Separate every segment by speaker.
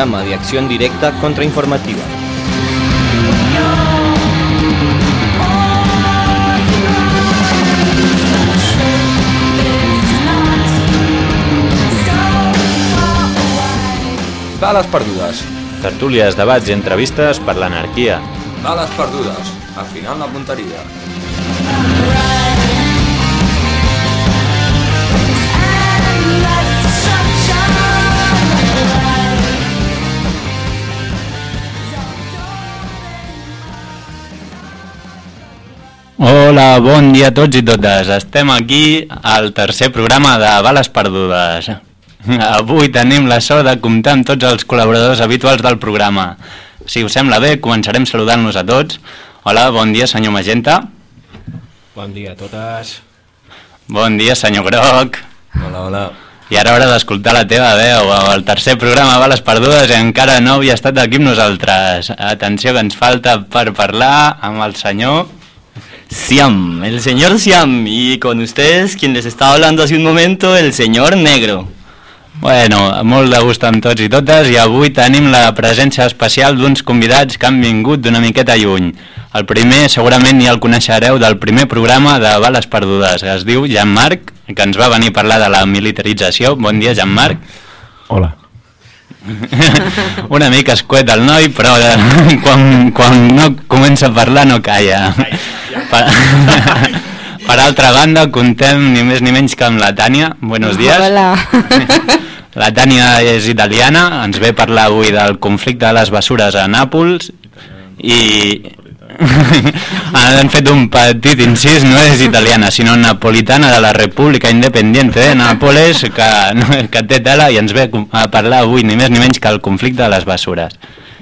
Speaker 1: Programa de acción directa contrainformativa. Bales perdudes.
Speaker 2: Tertúlies, debats i entrevistes per l'anarquia.
Speaker 1: Bales perdudes. Al final la punteria.
Speaker 2: Hola, bon dia a tots i totes. Estem aquí al tercer programa de Bales Perdudes. Avui tenim la sort de comptar amb tots els col·laboradors habituals del programa. Si us sembla bé, començarem saludant-nos a tots. Hola, bon dia, senyor Magenta.
Speaker 3: Bon dia a totes.
Speaker 2: Bon dia, senyor Groc.
Speaker 3: Hola, hola.
Speaker 2: I ara hora d'escoltar la teva veu. El tercer programa Bales Perdudes i encara no havia estat aquí amb nosaltres. Atenció que ens falta per parlar amb el senyor...
Speaker 4: Siam, el señor Siam, y con ustedes quien les estaba hablando hace un momento, el señor Negro.
Speaker 2: Bueno, molt de gust amb tots i totes i avui tenim la presència especial d'uns convidats que han vingut d'una miqueta lluny. El primer segurament ja el coneixereu del primer programa de Bales Perdudes, que es diu Jean-Marc, que ens va venir a parlar de la militarització. Bon dia, Jean-Marc.
Speaker 3: Hola.
Speaker 2: Una mica escuet el noi, però eh, quan, quan no comença a parlar no calla. Per, per altra banda, contem ni més ni menys que amb la Tània. Buenos días.
Speaker 5: Hola.
Speaker 2: La Tània és italiana, ens ve parlar avui del conflicte de les bessures a Nàpols i han fet un petit incís, no és italiana, sinó napolitana de la República Independiente de Nàpoles, que, que té tela i ens ve a parlar avui ni més ni menys que el conflicte de les bessures.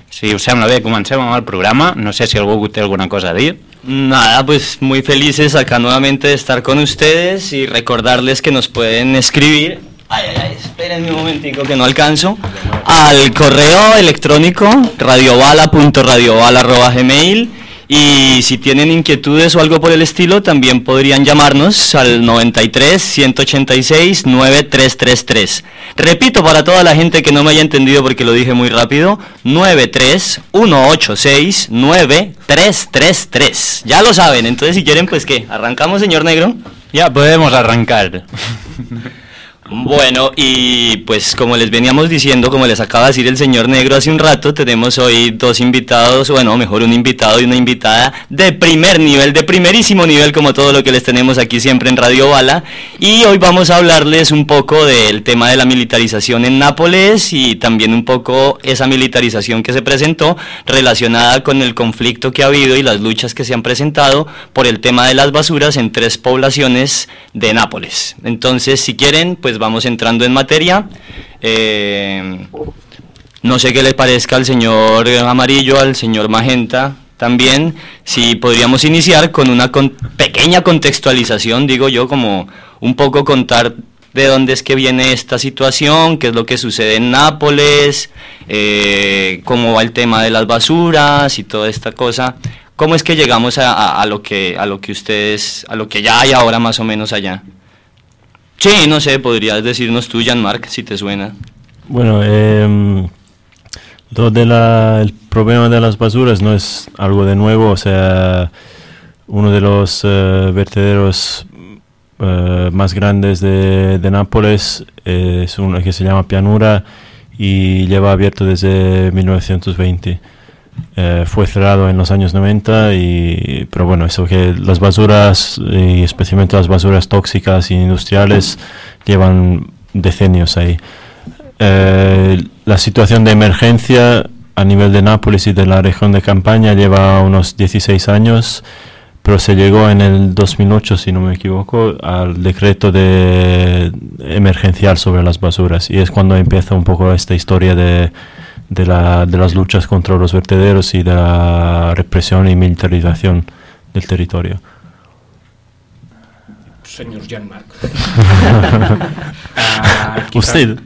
Speaker 2: Si us sembla bé, comencem amb el programa. No sé si algú té alguna cosa a dir.
Speaker 4: Nada, pues muy felices acá nuevamente de estar con ustedes y recordarles que nos pueden escribir. Ay, ay, ay, espérenme un momentico que no alcanzo. Al correo electrónico radiovala.radiovala.gmail y si tienen inquietudes o algo por el estilo, también podrían llamarnos al 93 186 9333. Repito para toda la gente que no me haya entendido porque lo dije muy rápido, 93 186 9333. Ya lo saben, entonces si quieren pues qué, arrancamos señor negro.
Speaker 2: Ya podemos arrancar.
Speaker 4: Bueno, y pues como les veníamos diciendo, como les acaba de decir el señor negro hace un rato, tenemos hoy dos invitados, bueno, mejor un invitado y una invitada de primer nivel, de primerísimo nivel, como todo lo que les tenemos aquí siempre en Radio Bala. Y hoy vamos a hablarles un poco del tema de la militarización en Nápoles y también un poco esa militarización que se presentó relacionada con el conflicto que ha habido y las luchas que se han presentado por el tema de las basuras en tres poblaciones de Nápoles. Entonces, si quieren, pues vamos entrando en materia. Eh, no sé qué le parezca al señor Amarillo, al señor Magenta también, si podríamos iniciar con una con pequeña contextualización, digo yo, como un poco contar de dónde es que viene esta situación, qué es lo que sucede en Nápoles, eh, cómo va el tema de las basuras y toda esta cosa. ¿Cómo es que llegamos a, a, lo que a lo que ustedes, a lo que ya hay ahora más o menos allá? Sí, no sé, podrías decirnos tú, Jean-Marc, si te suena.
Speaker 3: Bueno, eh, lo de la, el problema de las basuras no es algo de nuevo, o sea, uno de los uh, vertederos uh, más grandes de, de Nápoles eh, es uno que se llama Pianura y lleva abierto desde 1920. Eh, fue cerrado en los años 90 y pero bueno eso que las basuras y especialmente las basuras tóxicas e industriales llevan decenios ahí. Eh, la situación de emergencia a nivel de Nápoles y de la región de Campaña lleva unos 16 años pero se llegó en el 2008 si no me equivoco al decreto de emergencial sobre las basuras. Y es cuando empieza un poco esta historia de de, la, de, las luchas contra los vertederos y de la represión y militarización del territorio.
Speaker 6: Señor Jean-Marc.
Speaker 3: uh, quizá, Usted.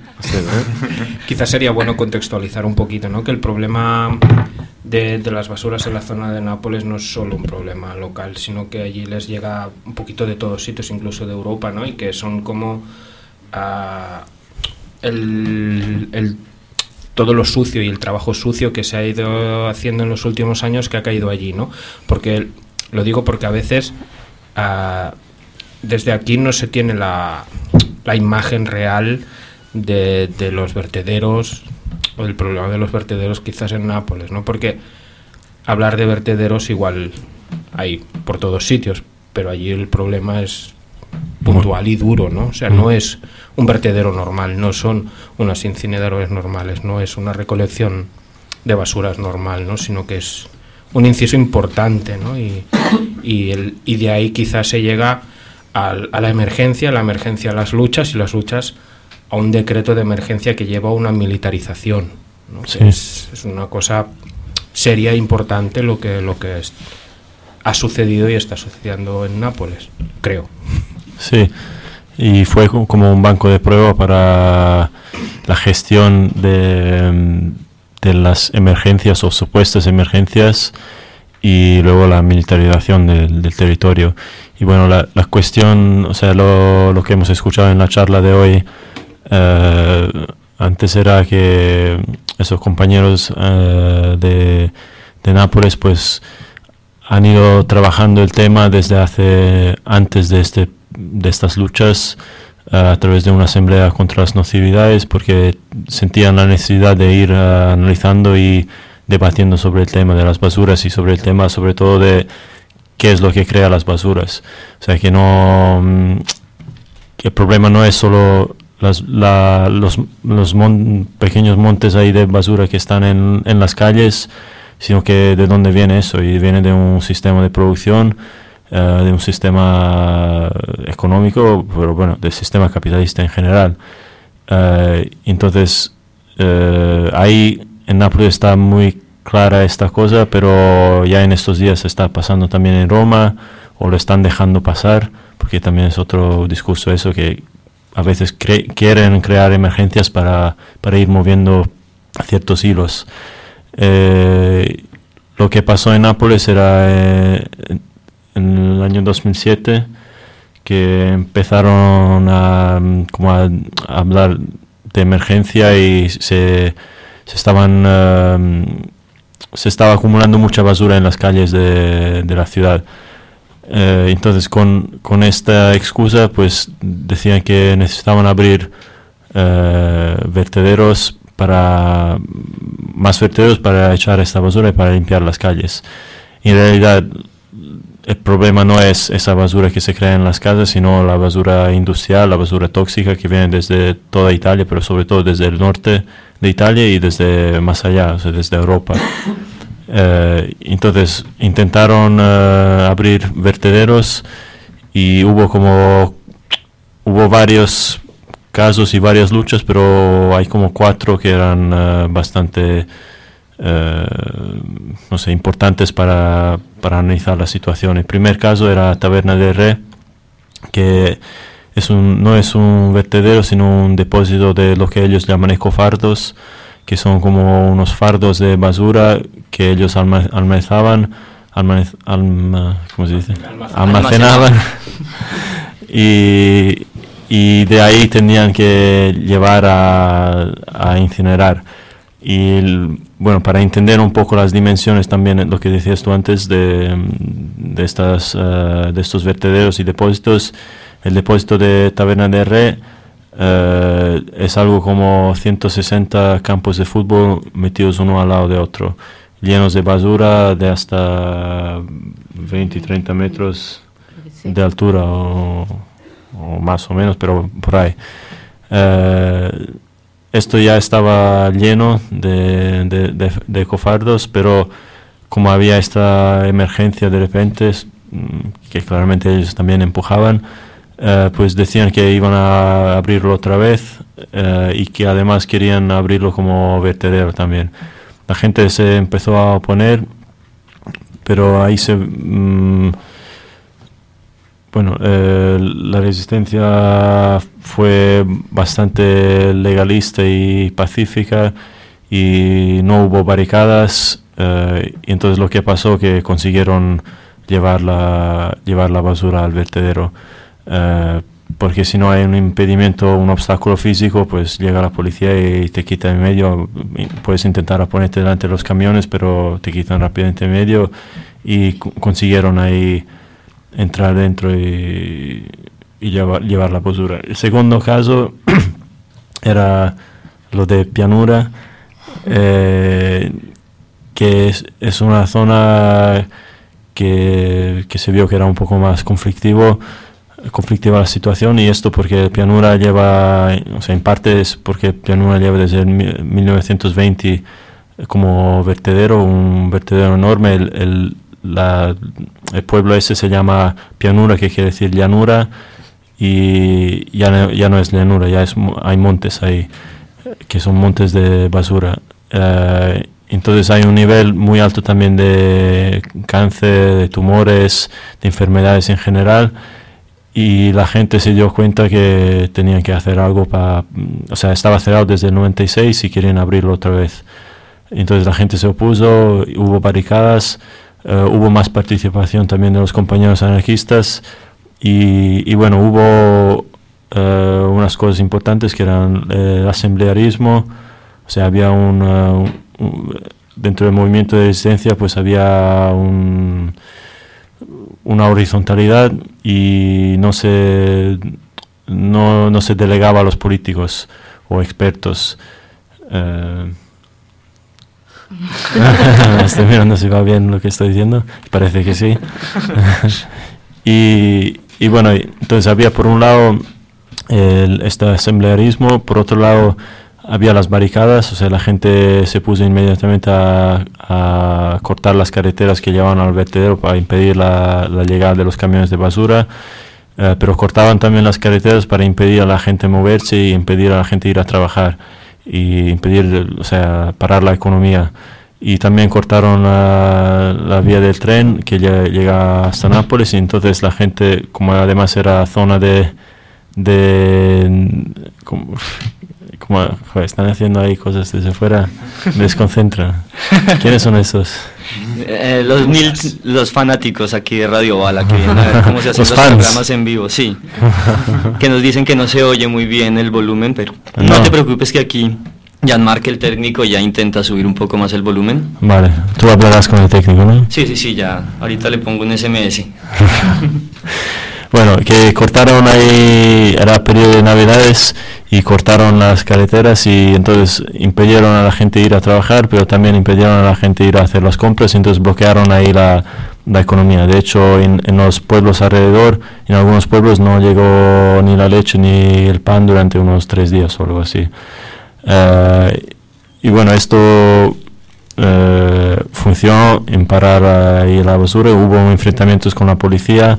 Speaker 6: quizás sería bueno contextualizar un poquito, ¿no? Que el problema de, de, las basuras en la zona de Nápoles no es solo un problema local, sino que allí les llega un poquito de todos sitios, incluso de Europa, ¿no? Y que son como uh, el, el- todo lo sucio y el trabajo sucio que se ha ido haciendo en los últimos años que ha caído allí, ¿no? Porque lo digo porque a veces ah, desde aquí no se tiene la, imagen real de, de los vertederos o del problema de los vertederos quizás en Nápoles, ¿no? Porque hablar de vertederos igual hay por todos sitios, pero allí el problema es puntual y duro, ¿no? O sea, no es un vertedero normal, no son unas incineradores normales, no es una recolección de basuras normal, ¿no? Sino que es un inciso importante, ¿no? Y, y, el- y de ahí quizás se llega al- a la emergencia, la emergencia a las luchas y las luchas a un decreto de emergencia que lleva a una militarización, ¿no?
Speaker 3: Sí.
Speaker 6: es, es una cosa seria e importante lo que, lo que es- ha sucedido y está sucediendo en Nápoles, creo.
Speaker 3: Sí, y fue co- como un banco de prueba para la gestión de, mm, de las emergencias o supuestas emergencias y luego la militarización del, del territorio. Y bueno, la, la cuestión, o sea, lo, lo que hemos escuchado en la charla de hoy, eh, antes era que esos compañeros eh, de, de Nápoles, pues han ido trabajando el tema desde hace antes de este de estas luchas eh, a través de una asamblea contra las nocividades porque sentían la necesidad de ir eh, analizando y debatiendo sobre el tema de las basuras y sobre el tema sobre todo de qué es lo que crea las basuras. O sea que no mm, que el problema no es solo las, la- los, los mon- pequeños montes ahí de basura que están en, en las calles, sino que de dónde viene eso, y viene de un sistema de producción, eh, de un sistema económico, pero bueno, del sistema capitalista en general. Eh, entonces, eh, ahí en Nápoles está muy clara esta cosa, pero ya en estos días está pasando también en Roma, o lo están dejando pasar, porque también es otro discurso eso que a veces cre- quieren crear emergencias para, para ir moviendo ciertos hilos. Eh, lo que pasó en Nápoles era eh, en- el año 2007 que empezaron a, hablar de emergencia y se, estaban eh, se estaba acumulando mucha basura en las calles de, de la ciudad. Eh, entonces, con, con esta excusa, pues decían que necesitaban abrir eh, vertederos para más vertederos para echar esta basura y para limpiar las calles. En realidad, el problema no es esa basura que se crea en las casas, sino la basura industrial, la basura tóxica que viene desde toda Italia, pero sobre todo desde el norte de Italia y desde más allá, o sea, desde Europa. Eh, entonces intentaron eh, abrir vertederos y hubo como hubo varios casos y varias luchas, pero hay como cuatro que eran eh, bastante eh, no sé, importantes para, para analizar la situación. El primer caso era Taberna del Re, que es un, no es un vertedero, sino un depósito de lo que ellos llaman ecofardos, que son como unos fardos de basura que ellos alma- almacenaban, alma- ¿cómo se dice? almacenaban y, y de ahí tenían que llevar a, a incinerar. Y el- bueno, para entender un poco las dimensiones también, lo que decías tú antes de, de, estas, eh, de estos vertederos y depósitos, el depósito de Taberna de Re eh, es algo como 160 campos de fútbol metidos uno al lado de otro, llenos de basura de hasta 20 y 30 metros de altura o, o más o menos, pero por ahí. Eh, esto ya estaba lleno de, de, de- de cofardos, pero como había esta emergencia de repente, mm, que claramente ellos también empujaban, eh, pues decían que iban a abrirlo otra vez eh, y que además querían abrirlo como vertedero también. La gente se empezó a oponer, pero ahí se... mm, bueno, eh, la resistencia fue bastante legalista y pacífica y no hubo barricadas eh, y entonces lo que pasó que consiguieron llevar la, llevar la basura al vertedero. Eh, porque si no hay un impedimento, un obstáculo físico, pues llega la policía y te quita en medio. Puedes intentar ponerte delante de los camiones, pero te quitan rápidamente en medio y consiguieron ahí entrar dentro y, llevar, llevar, la postura. El segundo caso era lo de Pianura, eh, que es, es, una zona que, que, se vio que era un poco más conflictivo conflictiva la situación y esto porque Pianura lleva, o sea, en parte es porque Pianura lleva desde 1920 como vertedero, un vertedero enorme, el, la, el pueblo ese se llama Pianura, que quiere decir llanura, y ya no, ya no es llanura, ya es, hay montes ahí, que son montes de basura. Eh, entonces hay un nivel muy alto también de cáncer, de tumores, de enfermedades en general y la gente se dio cuenta que tenían que hacer algo para, o sea, estaba cerrado desde el 96 y querían abrirlo otra vez. Entonces la gente se opuso, hubo barricadas, eh, hubo más participación también de los compañeros anarquistas y, bueno, hubo eh, unas cosas importantes que eran eh, el asamblearismo, o sea, había un, dentro del movimiento de resistencia pues había un una horizontalidad y no se, no, no se delegaba a los políticos o expertos. Eh, estoy mirando si va bien lo que estoy diciendo. Parece que sí. y, y, bueno, entonces había por un lado el, este asamblearismo, por otro lado había las barricadas, o sea, la gente se puso inmediatamente a, cortar las carreteras que llevaban al vertedero para impedir la, llegada de los camiones de basura, eh, pero cortaban también las carreteras para impedir a la gente moverse y impedir a la gente ir a trabajar y impedir, o sea, parar la economía. Y también cortaron la, vía del tren que llega hasta Nápoles y entonces la gente, como además era zona de... de están haciendo ahí cosas desde fuera, me desconcentra. ¿Quiénes son esos?
Speaker 4: Eh, los mil, los fanáticos aquí de Radio Bala que vienen a ver cómo se hacen los, programas en vivo, sí. que nos dicen que no se oye muy bien el volumen, pero no, te preocupes que aquí Jan Mark, el técnico, ya intenta subir un poco más el volumen.
Speaker 3: Vale, tú hablarás con el técnico, ¿no?
Speaker 4: Sí, sí, sí, ya. Ahorita le pongo un SMS.
Speaker 3: Bueno, que cortaron ahí, era periodo de Navidades y cortaron las carreteras y entonces impidieron a la gente ir a trabajar, pero también impidieron a la gente ir a hacer las compras y entonces bloquearon ahí la, la economía. De hecho, en, en, los pueblos alrededor, en algunos pueblos no llegó ni la leche ni el pan durante unos tres días o algo así. Eh, y bueno, esto eh, funcionó en parar ahí la basura, hubo enfrentamientos con la policía.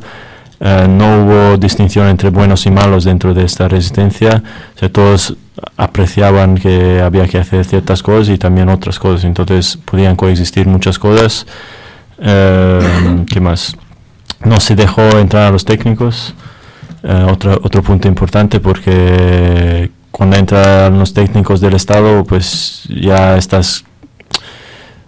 Speaker 3: Eh, no hubo distinción entre buenos y malos dentro de esta resistencia, todos apreciaban que había que hacer ciertas cosas y también otras cosas, entonces podían coexistir muchas cosas. Eh, ¿Qué más? No se dejó entrar a los técnicos, eh, otro, otro punto importante porque cuando entran los técnicos del Estado, pues ya estás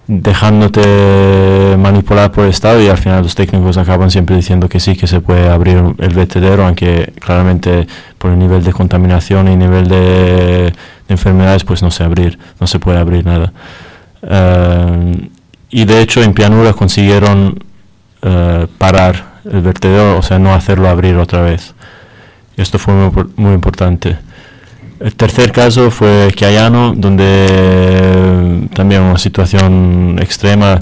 Speaker 3: dejándote manipular por el Estado y al final los técnicos acaban siempre diciendo que sí, que se puede abrir el vertedero, aunque claramente por el nivel de contaminación y nivel de, enfermedades pues no se abrir, no se puede abrir nada. Eh, y de hecho en Pianura consiguieron eh, parar el vertedero, o sea, no hacerlo abrir otra vez. Esto fue muy, muy importante. El tercer caso fue Chiaiano, donde también una situación extrema,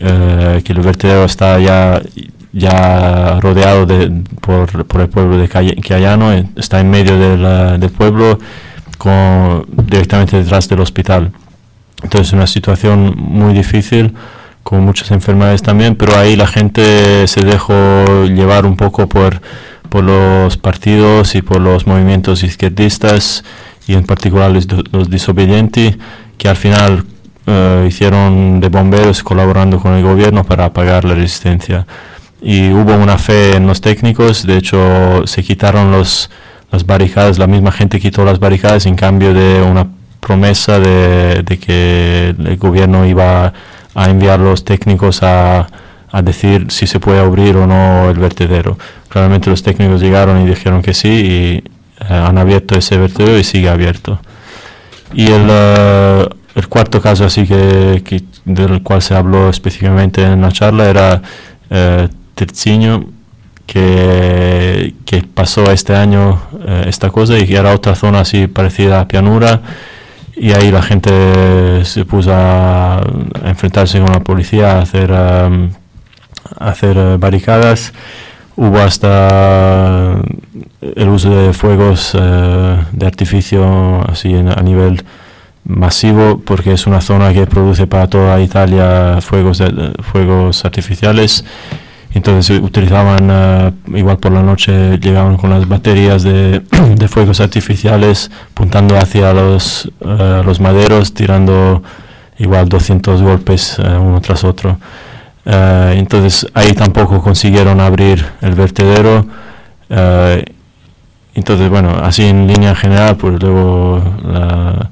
Speaker 3: eh, que el vertedero está ya, ya rodeado de, por, por, el pueblo de Chiaiano, está en medio del pueblo, con, directamente detrás del hospital. Entonces una situación muy difícil, con muchas enfermedades también, pero ahí la gente se dejó llevar un poco por por los partidos y por los movimientos izquierdistas y en particular los, los disobedientes que al final uh, hicieron de bomberos colaborando con el gobierno para apagar la resistencia. Y hubo una fe en los técnicos, de hecho se quitaron los, las barricadas, la misma gente quitó las barricadas en cambio de una promesa de, de que el gobierno iba a enviar los técnicos a, a decir si se puede abrir o no el vertedero. Claramente los técnicos llegaron y dijeron que sí y han abierto ese vertedero y sigue abierto. Y el, el cuarto caso así que, del cual se habló específicamente en la charla era eh, Terciño, que, que, pasó este año eh, esta cosa y que era otra zona así parecida a pianura y ahí la gente se puso a, enfrentarse con la policía, a hacer, um, hacer eh, barricadas. Hubo hasta el uso de fuegos de artificio así a nivel masivo porque es una zona que produce para toda Italia fuegos, fuegos artificiales. Entonces utilizaban, eh, igual por la noche, llegaban con las baterías de, de fuegos artificiales, apuntando hacia los, eh, los maderos, tirando igual 200 golpes eh, uno tras otro. Entonces ahí tampoco consiguieron abrir el vertedero. entonces, bueno, así en línea general, pues luego la,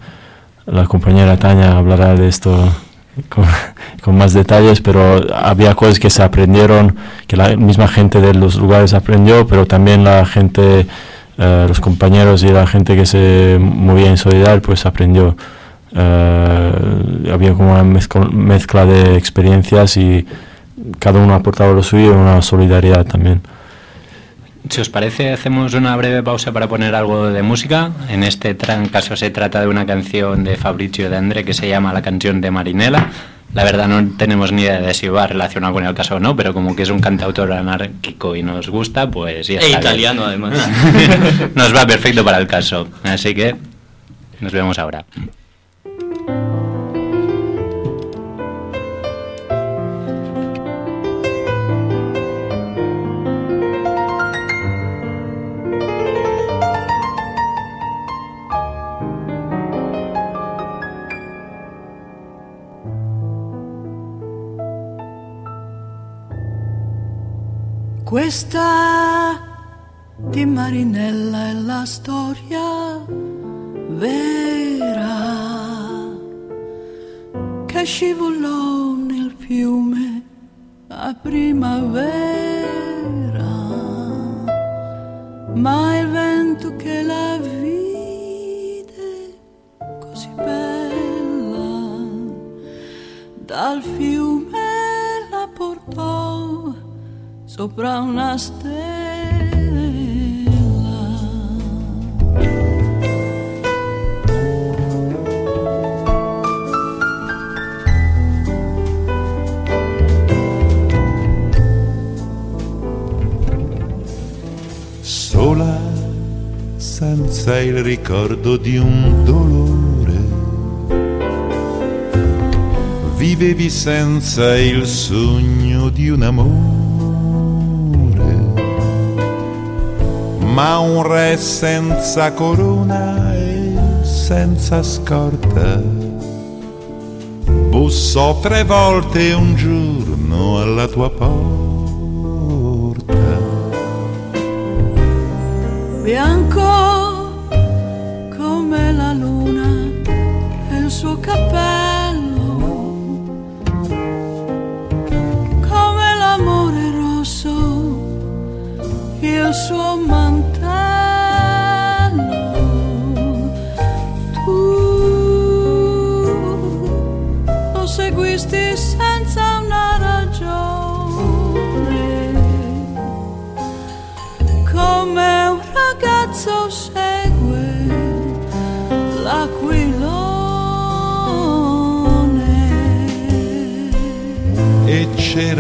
Speaker 3: la compañera Tania hablará de esto con, más detalles, pero había cosas que se aprendieron, que la misma gente de los lugares aprendió, pero también la gente, eh, los compañeros y la gente que se movía en Solidar, pues aprendió. Eh, había como una mezcla, de experiencias y cada uno aportaba lo suyo y una solidaridad también.
Speaker 2: Si os parece, hacemos una breve pausa para poner algo de música. En este caso se trata de una canción de Fabrizio de André que se llama La canción de Marinela. La verdad no tenemos ni idea de si va relacionado con el caso o no, pero como que es un cantautor anárquico y nos gusta, pues ya
Speaker 4: está. E italiano además.
Speaker 2: nos va perfecto para el caso. Así que nos vemos ahora.
Speaker 5: Questa di Marinella è la storia vera che scivolò nel fiume a primavera, ma il vento che la vide così bella dal fiume la portò sopra una stella.
Speaker 7: Sola, senza il ricordo di un dolore, vivevi senza il sogno di un amore ma un re senza corona e senza scorta. Bussò tre volte un giorno alla tua porta.
Speaker 5: Bianco come la luna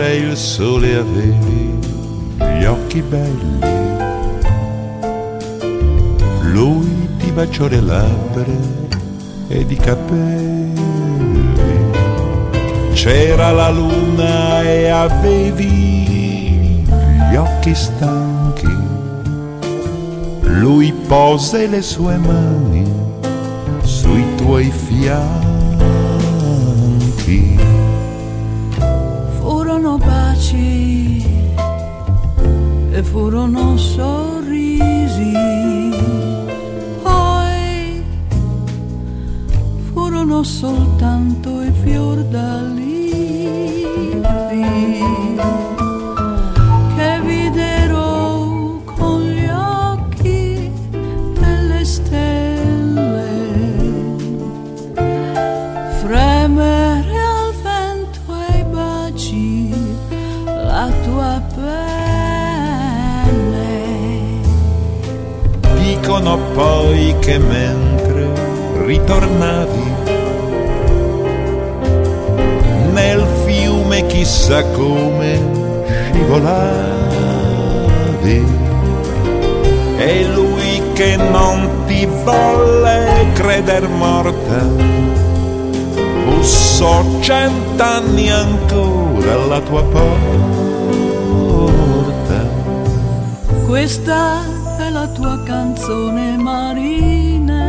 Speaker 7: c'era il sole avevi gli occhi belli. Lui ti baciò le labbra ed i capelli. C'era la luna e avevi gli occhi stanchi. Lui pose le sue mani sui tuoi fianchi
Speaker 5: furono sorrisi, poi furono soltanto i fiordalisi.
Speaker 7: Che mentre ritornavi nel fiume chissà come scivolavi. E lui che non ti volle creder morta bussò cent'anni ancora alla tua porta.
Speaker 5: Questa è la tua canzone marinella.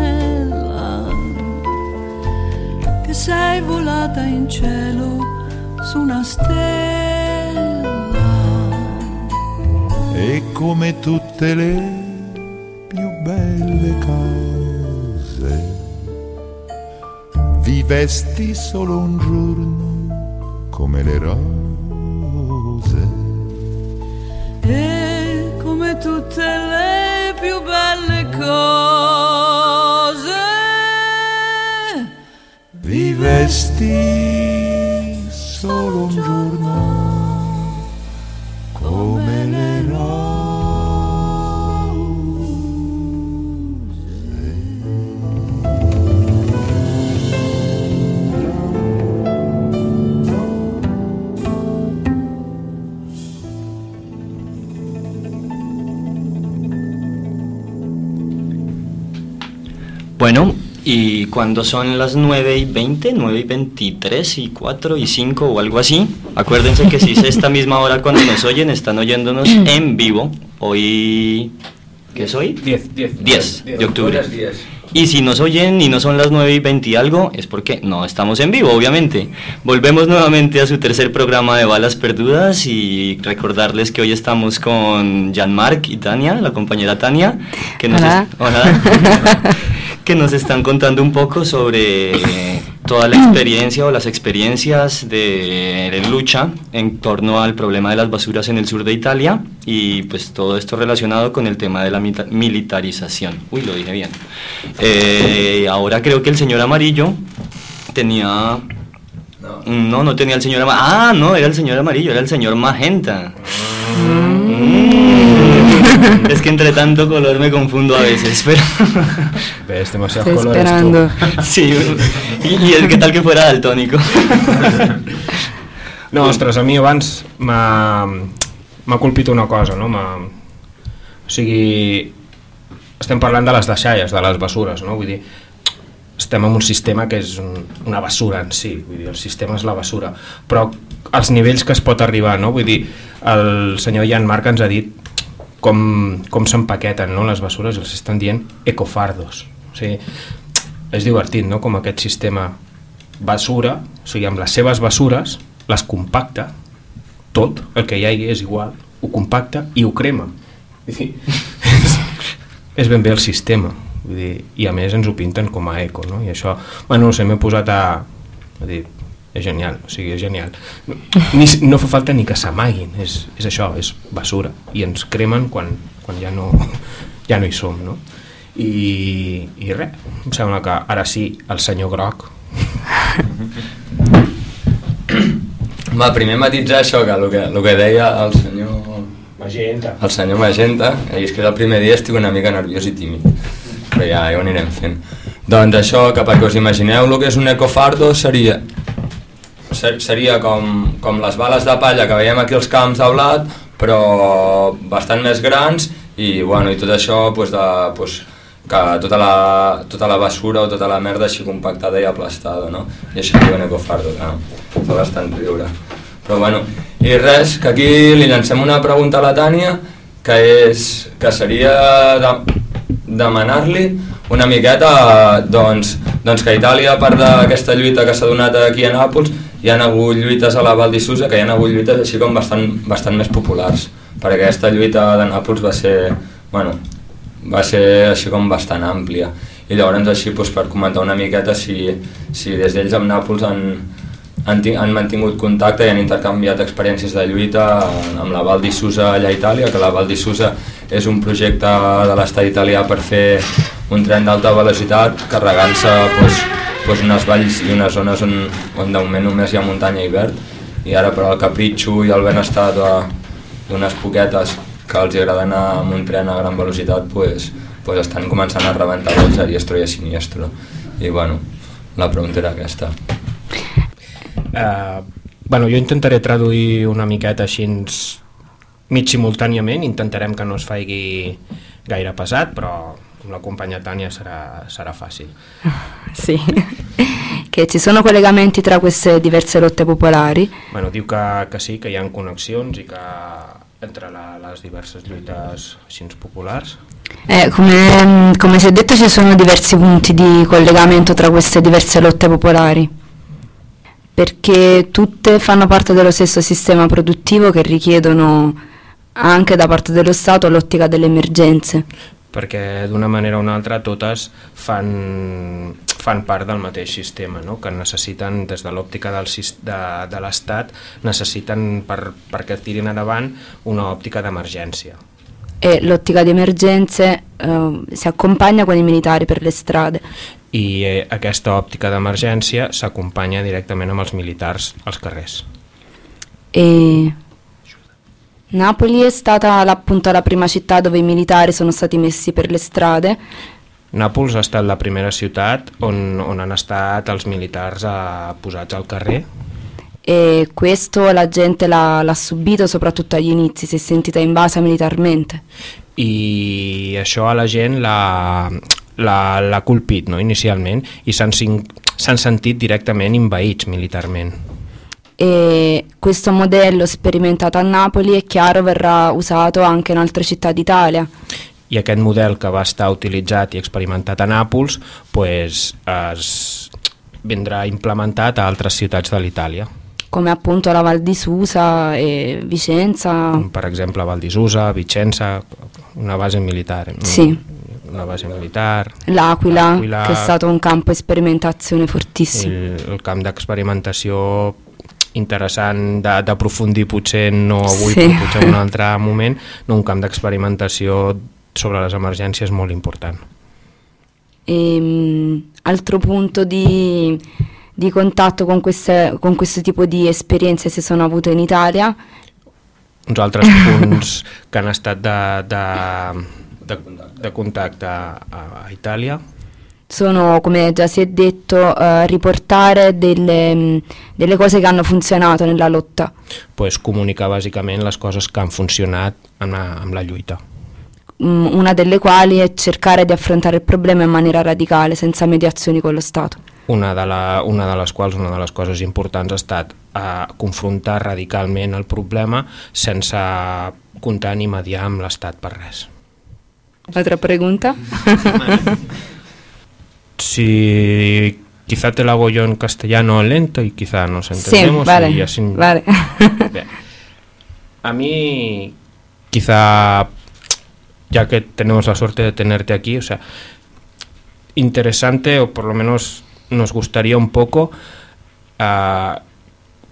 Speaker 5: Che sei volata in cielo su una stella.
Speaker 7: E come tutte le più belle cose vivesti solo un giorno come le rose
Speaker 5: cose
Speaker 7: vivesti solo un giorno
Speaker 4: y cuando son las 9 y 20, 9 y 23 y 4 y 5 o algo así, acuérdense que si es esta misma hora cuando nos oyen, están oyéndonos en vivo. Hoy, ¿qué es hoy?
Speaker 6: 10, 10.
Speaker 4: 10 de octubre. Y si nos oyen y no son las 9 y 20 y algo, es porque no estamos en vivo, obviamente. Volvemos nuevamente a su tercer programa de Balas Perdudas y recordarles que hoy estamos con Jean-Marc y Tania, la compañera Tania, que nos,
Speaker 8: Hola.
Speaker 4: Hola. que nos están contando un poco sobre toda la experiencia o las experiencias de, de lucha en torno al problema de las basuras en el sur de Italia y pues todo esto relacionado con el tema de la militarización. Uy, lo dije bien. Eh, ahora creo que el señor Amarillo tenía... No, no tenía el señor amarillo. Ah, no, era el señor amarillo, era el señor magenta. Mm. Es que entre tanto color me confundo a veces, pero...
Speaker 6: Ves, demasiados
Speaker 8: Estoy
Speaker 6: colores tú.
Speaker 8: esperando.
Speaker 4: Sí, y, y es que tal que fuera daltónico.
Speaker 6: No, ostres, a mi abans m'ha m'ha colpit una cosa, no? M'ha- O sigui, estem parlant de les deixalles, de les bessures, no? Vull dir, estem en un sistema que és un, una bessura en si, vull dir, el sistema és la bessura, però els nivells que es pot arribar, no? Vull dir, el senyor Jan Marc ens ha dit com, com s'empaqueten no? les bessures els estan dient ecofardos. O sigui, és divertit, no?, com aquest sistema basura, o sigui, amb les seves bessures, les compacta, tot, el que hi hagi és igual, ho compacta i ho crema. Dir, és, és ben bé el sistema, vull dir, i a més ens ho pinten com a eco, no? I això, bueno, no sé, m'he posat a, a dir, és genial, o sigui, és genial. Ni, no fa falta ni que s'amaguin, és, és això, és basura, i ens cremen quan, quan ja, no, ja no hi som, no? I, i res, em sembla que ara sí, el senyor Groc
Speaker 9: Va, primer matitzar això, que el que, el que deia el senyor,
Speaker 6: Magenta.
Speaker 9: el senyor Magenta, i és que el primer dia estic una mica nerviós i tímid, però ja, ja ho anirem fent. Doncs això, que perquè us imagineu el que és un ecofardo seria ser- seria com, com les bales de palla que veiem aquí als camps de blat, però bastant més grans i, bueno, i tot això pues, de, pues, que tota la, tota la basura o tota la merda així compactada i aplastada, no? I això diu un ecofardo, que fa bastant riure. Però bueno, i res, que aquí li llancem una pregunta a la Tània, que és que seria de, demanar-li una miqueta doncs, doncs que Itàlia, a part d'aquesta lluita que s'ha donat aquí a Nàpols, hi ha hagut lluites a la Val di Susa, que hi ha hagut lluites així com bastant, bastant més populars, perquè aquesta lluita de Nàpols va ser, bueno, va ser així com bastant àmplia. I llavors així doncs, per comentar una miqueta si, si des d'ells amb Nàpols han, han, han mantingut contacte i han intercanviat experiències de lluita amb la Val di Susa allà a Itàlia, que la Val di Susa és un projecte de l'estat italià per fer un tren d'alta velocitat carregant-se doncs, doncs unes valls i unes zones on, on de moment només hi ha muntanya i verd i ara per al capritxo i el benestar d'unes poquetes que els agrada anar amb un tren a gran velocitat pues, pues estan començant a rebentar vots a diestro i a siniestro. I bueno, la pregunta era aquesta.
Speaker 6: Uh, bueno, jo intentaré traduir una miqueta així mig simultàniament, intentarem que no es faci gaire pesat, però amb la companya Tània serà, serà fàcil.
Speaker 8: Sì, che ci sono collegamenti tra queste diverse lotte popolari.
Speaker 6: Bueno, diu que, que sí, que hi ha connexions i que entre la, les diverses lluites popolars.
Speaker 8: Eh, come, come si è detto ci sono diversi punti di collegamento tra queste diverse lotte popolari, perché tutte fanno parte dello stesso sistema produttivo che richiedono anche da parte dello Stato l'ottica delle emergenze.
Speaker 6: Perquè d'una manera o una altra totes fan, fan part del mateix sistema, no? que necessiten, des de l'òptica de, de l'Estat, necessiten per, perquè tirin endavant una òptica d'emergència.
Speaker 8: E l'ottica di emergenze eh, si accompagna con i militari per le strade.
Speaker 6: I eh, aquesta òptica d'emergència s'acompanya directament amb els militars als carrers.
Speaker 8: E Napoli è stata appunto la prima città dove i militari sono stati messi per le strade
Speaker 6: Nàpols ha estat la primera ciutat on, on han estat els militars eh, posats al carrer
Speaker 8: e questo la gente l'ha, subito soprattutto agli inizi, si è sentita invasa militarmente.
Speaker 6: i això a la gent l'ha colpit no, inicialment i s'han sentit directament invaïts militarment.
Speaker 8: E questo modello sperimentato a Napoli è chiaro verrà usato anche in altre città d'Italia.
Speaker 6: I aquest model que va estar utilitzat i experimentat a Nàpols pues, es vindrà implementat a altres ciutats de l'Itàlia,
Speaker 8: come appunto la Val di Susa e Vicenza.
Speaker 6: per exemple Val di Susa, Vicenza, una base militare.
Speaker 8: Sì.
Speaker 6: Una base militar,
Speaker 8: L'Aquila, che è stato un campo di sperimentazione fortissimo.
Speaker 6: el, el camp d'experimentació interessant d'aprofundir potser no avui
Speaker 8: Sí.
Speaker 6: però potser en un altre moment no, un camp d'experimentació sobre les emergències molt important.
Speaker 8: E, mh, altro punto di, di contatto con, queste- con questo tipo di esperienze si sono avute in Italia?
Speaker 6: Uns altres punts que han estat de, de, de, de contacte a, a Itàlia
Speaker 8: sono, come già si è detto, eh, riportare delle, mh, delle cose che hanno funzionato nella lotta.
Speaker 6: pues, comunicar bàsicament les coses que han funcionat amb la, amb la lluita
Speaker 8: Mm, Una delle quali è cercare di affrontare il problema in maniera radicale, senza mediazioni con lo Stato.
Speaker 6: una de, la, una de les quals una de les coses importants ha estat a confrontar radicalment el problema sense comptar ni mediar amb l'Estat per res.
Speaker 8: Altra pregunta?
Speaker 6: Si quizá te la hago yo en castellano lento y quizá nos
Speaker 8: sí,
Speaker 6: entendemos
Speaker 8: vale.
Speaker 6: y así...
Speaker 8: vale.
Speaker 6: A mí, quizá, ya que tenemos la suerte de tenerte aquí, o sea, interesante o por lo menos nos gustaría un poco a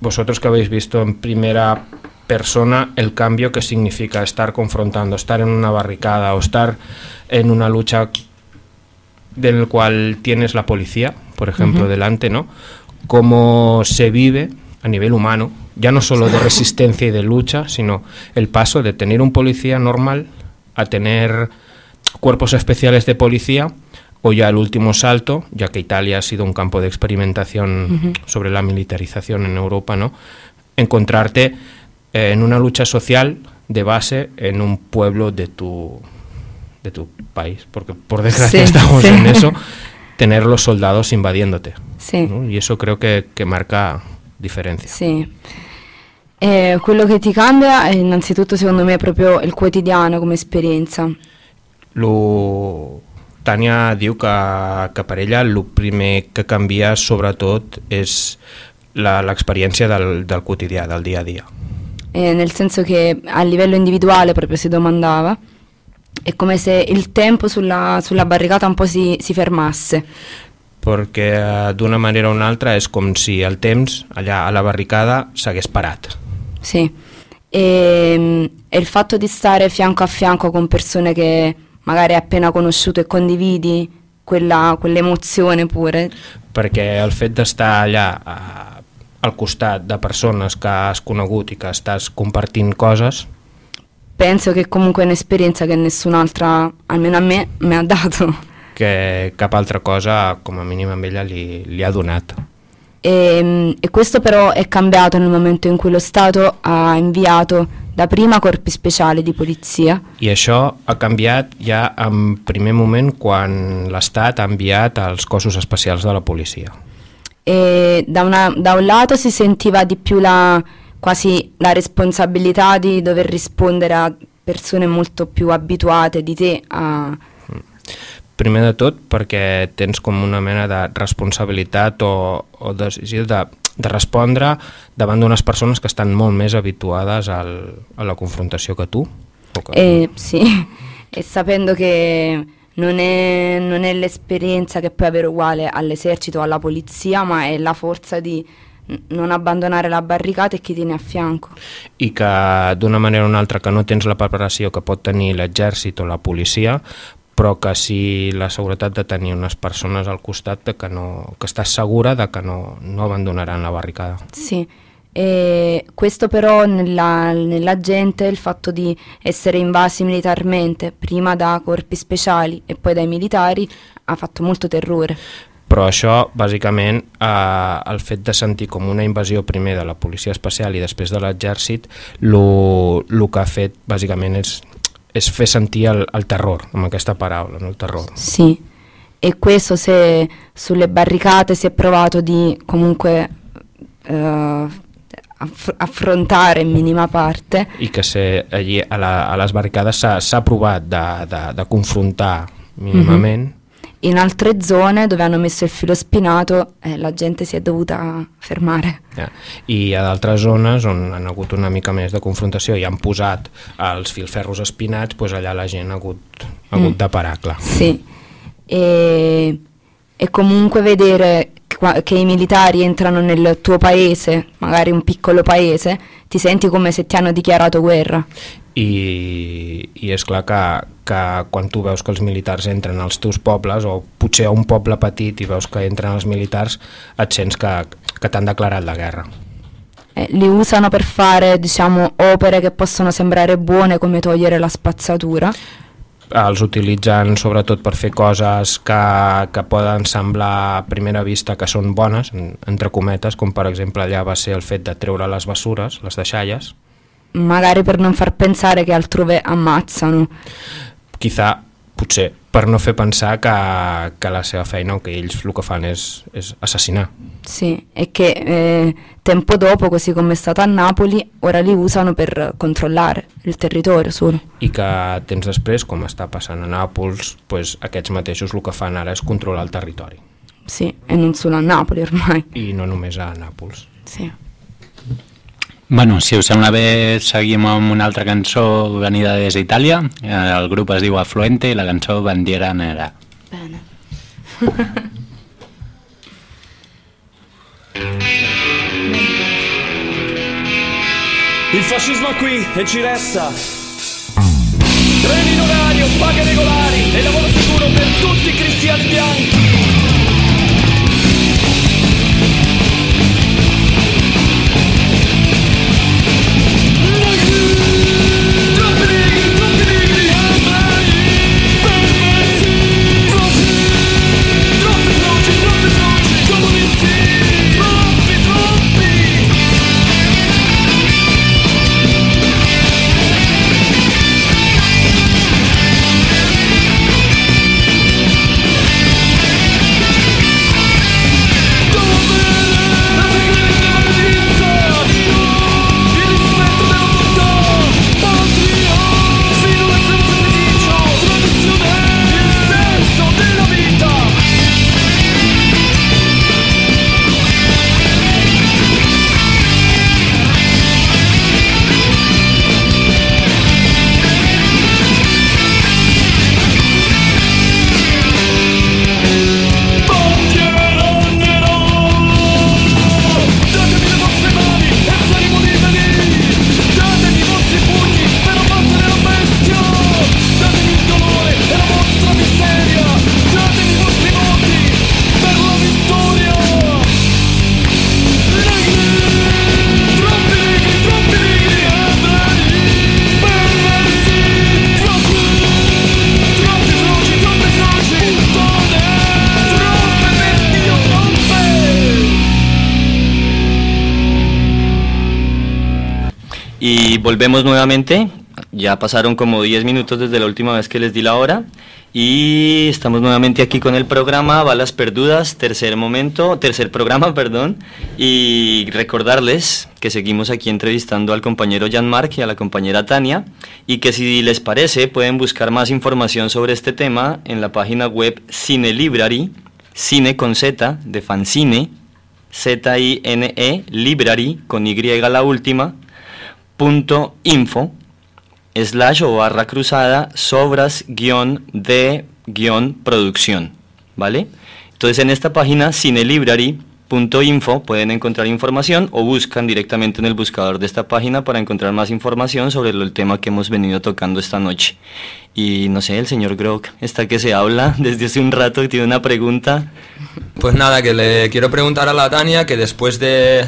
Speaker 6: vosotros que habéis visto en primera persona el cambio que significa estar confrontando, estar en una barricada o estar en una lucha del cual tienes la policía, por ejemplo, delante, ¿no? Cómo se vive a nivel humano, ya no solo de resistencia y de lucha, sino el paso de tener un policía normal a tener cuerpos especiales de policía o ya el último salto, ya que Italia ha sido un campo de experimentación sobre la militarización en Europa, ¿no? Encontrarte eh, en una lucha social de base en un pueblo de tu de tu país, porque por desgracia
Speaker 8: Sí,
Speaker 6: estamos
Speaker 8: sí.
Speaker 6: en eso, tener los soldados invadiéndote.
Speaker 8: Sì.
Speaker 6: ¿no? Y eso creo que, que marca diferencia.
Speaker 8: Sì. Eh, quello che ti cambia è innanzitutto secondo me proprio il quotidiano come esperienza.
Speaker 6: Lo... Tània diu que, que per ella el primer que canvia sobretot és l'experiència del, del quotidià, del dia a dia.
Speaker 8: Eh, nel senso che a livello individuale proprio si domandava, è come se il tempo sulla, sulla barricata un po' si, si fermasse.
Speaker 6: Perquè eh, d'una manera o una altra és com si el temps allà a la barricada s'hagués parat.
Speaker 8: Sì. E, mm, e il fatto di stare fianco a fianco con persone che magari hai appena conosciuto e condividi quella, quell'emozione pure,
Speaker 6: perquè el fet d'estar allà a, al costat de persones que has conegut i que estàs compartint coses
Speaker 8: penso che comunque è un'esperienza che nessun'altra, almeno a me, mi ha dato.
Speaker 6: que cap altra cosa, com a mínim amb ella, li, li ha donat.
Speaker 8: E, e questo però è cambiato nel momento in cui lo Stato ha inviato dapprima corpi speciali di polizia
Speaker 6: I això ha canviat ja en primer moment quan l'Estat ha enviat els cossos especials de la policia.
Speaker 8: e da, una- da un lato si sentiva di più la, quasi la responsabilità di dover rispondere a persone molto più abituate di te a...
Speaker 6: Primer de tot perquè tens com una mena de responsabilitat o, o decisió de, de respondre davant d'unes persones que estan molt més habituades al, a la confrontació que tu. Que,
Speaker 8: E, sì, e sapendo che non è, non è l'esperienza che puoi avere uguale all'esercito o alla polizia, ma è la forza di non abbandonare la barricata e chi tiene a fianco.
Speaker 6: i que d'una manera o una altra que no tens la preparació que pot tenir l'exèrcit o la policia, però que sí la seguretat de tenir unes persones al costat de que, no, que estàs segura de que no, no abandonaran la barricada.
Speaker 8: Sì, e questo però nella, nella gente, il fatto di essere invasi militarmente, prima da corpi speciali e poi dai militari, ha fatto molto terrore.
Speaker 6: Però això, bàsicament, eh, el fet de sentir com una invasió primer de la policia especial i després de l'exèrcit, el que ha fet, bàsicament, és, és fer sentir el, el terror, amb aquesta paraula, no? el terror.
Speaker 8: Sì, e questo se sulle barricate si è provato di comunque eh, aff- affrontare in minima parte,
Speaker 6: i que ser allí a, la, a les barricades s'ha s'ha provat de, de, de confrontar mínimament
Speaker 8: in altre zone dove hanno messo il filo spinato eh, la gente si è dovuta fermare.
Speaker 6: ja. i a d'altres zones on han hagut una mica més de confrontació i han posat els filferros espinats, doncs allà la gent ha hagut, ha hagut
Speaker 8: Mm.
Speaker 6: de parar, clar.
Speaker 8: Sì, e, e comunque vedere che i militari entrano nel tuo paese, magari un piccolo paese, ti senti come se ti hanno dichiarato guerra.
Speaker 6: I, i és clar que, que quan tu veus que els militars entren als teus pobles o potser a un poble petit i veus que entren els militars et sents que, que t'han declarat la guerra.
Speaker 8: Eh, li usano per fare, diciamo, opere che possono sembrare buone come togliere la spazzatura,
Speaker 6: els utilitzen sobretot per fer coses que, que poden semblar a primera vista que són bones, en- entre cometes, com per exemple allà va ser el fet de treure les bessures, les deixalles.
Speaker 8: Magari per non far pensare che altrove ammazzano.
Speaker 6: Quizà, potser, per no fer pensar que, que la seva feina o que ells el que fan és, és assassinar.
Speaker 8: Sì, e che eh, tempo dopo, così come è stato a Napoli, ora li usano per controllare il territorio solo.
Speaker 6: I que temps després, com està passant a Nàpols, pues, aquests mateixos el que fan ara és controlar el territori.
Speaker 8: Sì, e non solo a Napoli ormai.
Speaker 6: I no només a Nàpols.
Speaker 8: Sì.
Speaker 2: Bueno, si us sembla bé, seguim amb una altra cançó venida des d'Itàlia. Eh, El grup es diu Afluente i la cançó Bandiera Nera.
Speaker 8: Bene.
Speaker 10: Il fascismo è qui e ci resta. Treni in orario, paghe regolari e lavoro sicuro per tutti i cristiani bianchi.
Speaker 4: Volvemos nuevamente, ya pasaron como 10 minutos desde la última vez que les di la hora. Y estamos nuevamente aquí con el programa Balas Perdudas, tercer momento, tercer programa, perdón. Y recordarles que seguimos aquí entrevistando al compañero Jan Mark y a la compañera Tania. Y que si les parece, pueden buscar más información sobre este tema en la página web Cine Library, cine con Z, de fanzine, Z-I-N-E, library, con Y la última, info slash o barra cruzada sobras guion de guion producción, ¿vale? Entonces en esta página cinelibrary.info pueden encontrar información o buscan directamente en el buscador de esta página para encontrar más información sobre el tema que hemos venido tocando esta noche. Y no sé, el señor Grok está que se habla desde hace un rato tiene una pregunta.
Speaker 9: Pues nada, que le quiero preguntar a la Tania que después de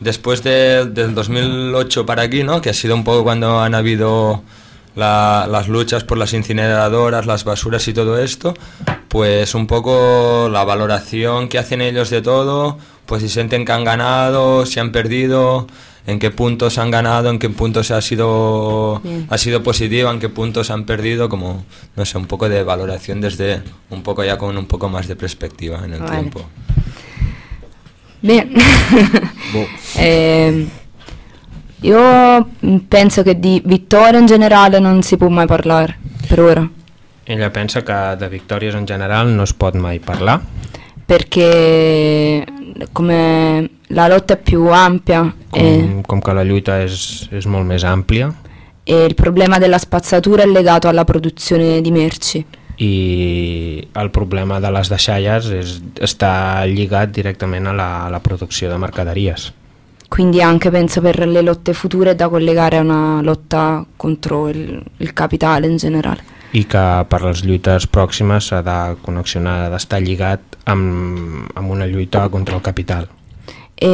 Speaker 9: después de, del 2008 para aquí, ¿no? que ha sido un poco cuando han habido la, las luchas por las incineradoras, las basuras y todo esto, pues un poco la valoración que hacen ellos de todo, pues si sienten que han ganado, si han perdido, en qué puntos han ganado, en qué puntos ha sido,
Speaker 8: Bien.
Speaker 9: ha sido positiva, en qué puntos han perdido, como, no sé, un poco de valoración desde un poco ya con un poco más de perspectiva en el
Speaker 8: Vale.
Speaker 9: tiempo.
Speaker 8: Bene.
Speaker 9: Boh.
Speaker 8: Eh, io penso che di vittoria in generale non si può mai parlare, per ora,
Speaker 6: Ella pensa que de victòries en general no es pot mai parlar,
Speaker 8: perché come la lotta è più ampia
Speaker 6: com, com que la lluita és, és molt més àmplia
Speaker 8: e il problema della spazzatura è legato alla produzione di merci.
Speaker 6: I el problema de les deixalles és, està lligat directament a la, a la producció de mercaderies.
Speaker 8: Quindi anche penso per le lotte future da collegare a una lotta contro il, il capitale in generale.
Speaker 6: i que per les lluites pròximes s'ha de connexionar, d'estar lligat amb, amb una lluita contra el capital.
Speaker 8: E,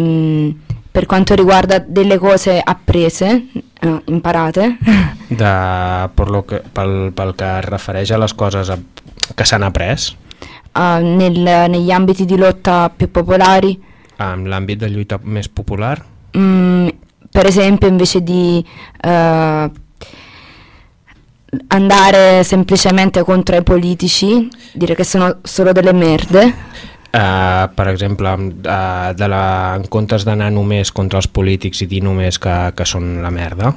Speaker 8: mm, per quanto riguarda delle cose apprese, eh, imparate,
Speaker 6: De, per lo que, pel, pel que es refereix a les coses a, que s'han après?
Speaker 8: Ah, nel- negli ambiti di lotta più popolari,
Speaker 6: en l'àmbit de lluita més popular,
Speaker 8: mm, per esempio invece di eh, andare semplicemente contro i politici, dire che sono solo delle merde,
Speaker 6: eh, per exemple, eh, de la, en comptes d'anar només contra els polítics i dir només que, que són la merda,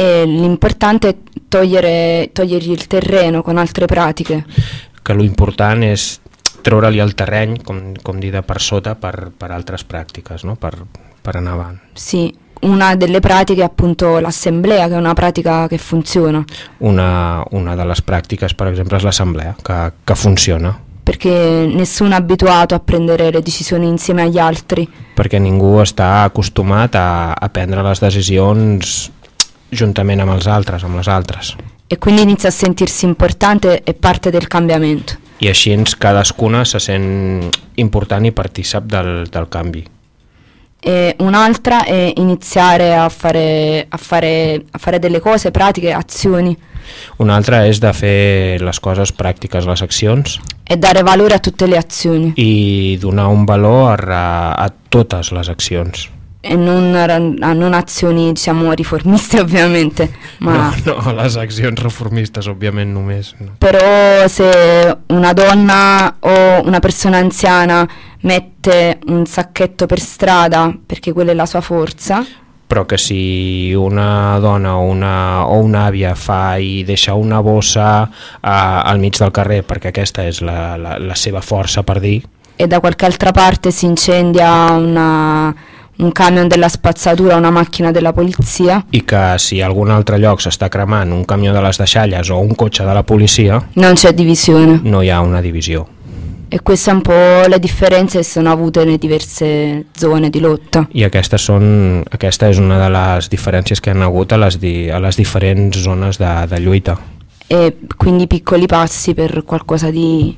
Speaker 8: e l'importante è togliere, togliergli il terreno con altre pratiche.
Speaker 6: que lo important és treure-li el terreny, com, com dir, de per sota per, per altres pràctiques, no? per, per anar avant.
Speaker 8: Sì, una delle pratiche è appunto l'assemblea, che è una pratica che funziona,
Speaker 6: Una, una de les pràctiques, per exemple, és l'assemblea, que, que funciona,
Speaker 8: perché nessuno è abituato a prendere le decisioni insieme agli altri.
Speaker 6: perquè ningú està acostumat a, a prendre les decisions juntament amb els altres, amb les altres.
Speaker 8: E quindi inizia a sentirsi importante e parte del cambiamento.
Speaker 6: I així cadascuna se sent important i partícip del, del canvi.
Speaker 8: E un'altra è iniziare a fare, a, fare, a fare delle cose, pratiche, azioni
Speaker 6: Una altra és de fer les coses pràctiques, les accions,
Speaker 8: e dare valore a tutte le azioni
Speaker 6: i donar un valor a, a totes les accions.
Speaker 8: e non, a non azioni diciamo riformiste ovviamente, ma
Speaker 6: No, no, les accions reformistes, òbviament, només. No.
Speaker 8: però se una donna o una persona anziana mette un sacchetto per strada perché quella è la sua forza,
Speaker 6: Però que si una dona o una, o una àvia fa i deixa una bossa a, al mig del carrer perquè aquesta és la, la, la seva força per dir,
Speaker 8: e da qualche altra parte si incendia una- un camion della spazzatura, una macchina della polizia,
Speaker 6: i que si a algun altre lloc s'està cremant un camió de les deixalles o un cotxe de la policia,
Speaker 8: non c'è divisione.
Speaker 6: no hi ha una divisió.
Speaker 8: E queste un po' le differenze che sono avute nelle diverse zone di lotta.
Speaker 6: I aquestes són, aquesta és una de les diferències que han hagut a les, di, a les diferents zones de, de lluita.
Speaker 8: E quindi piccoli passi per qualcosa di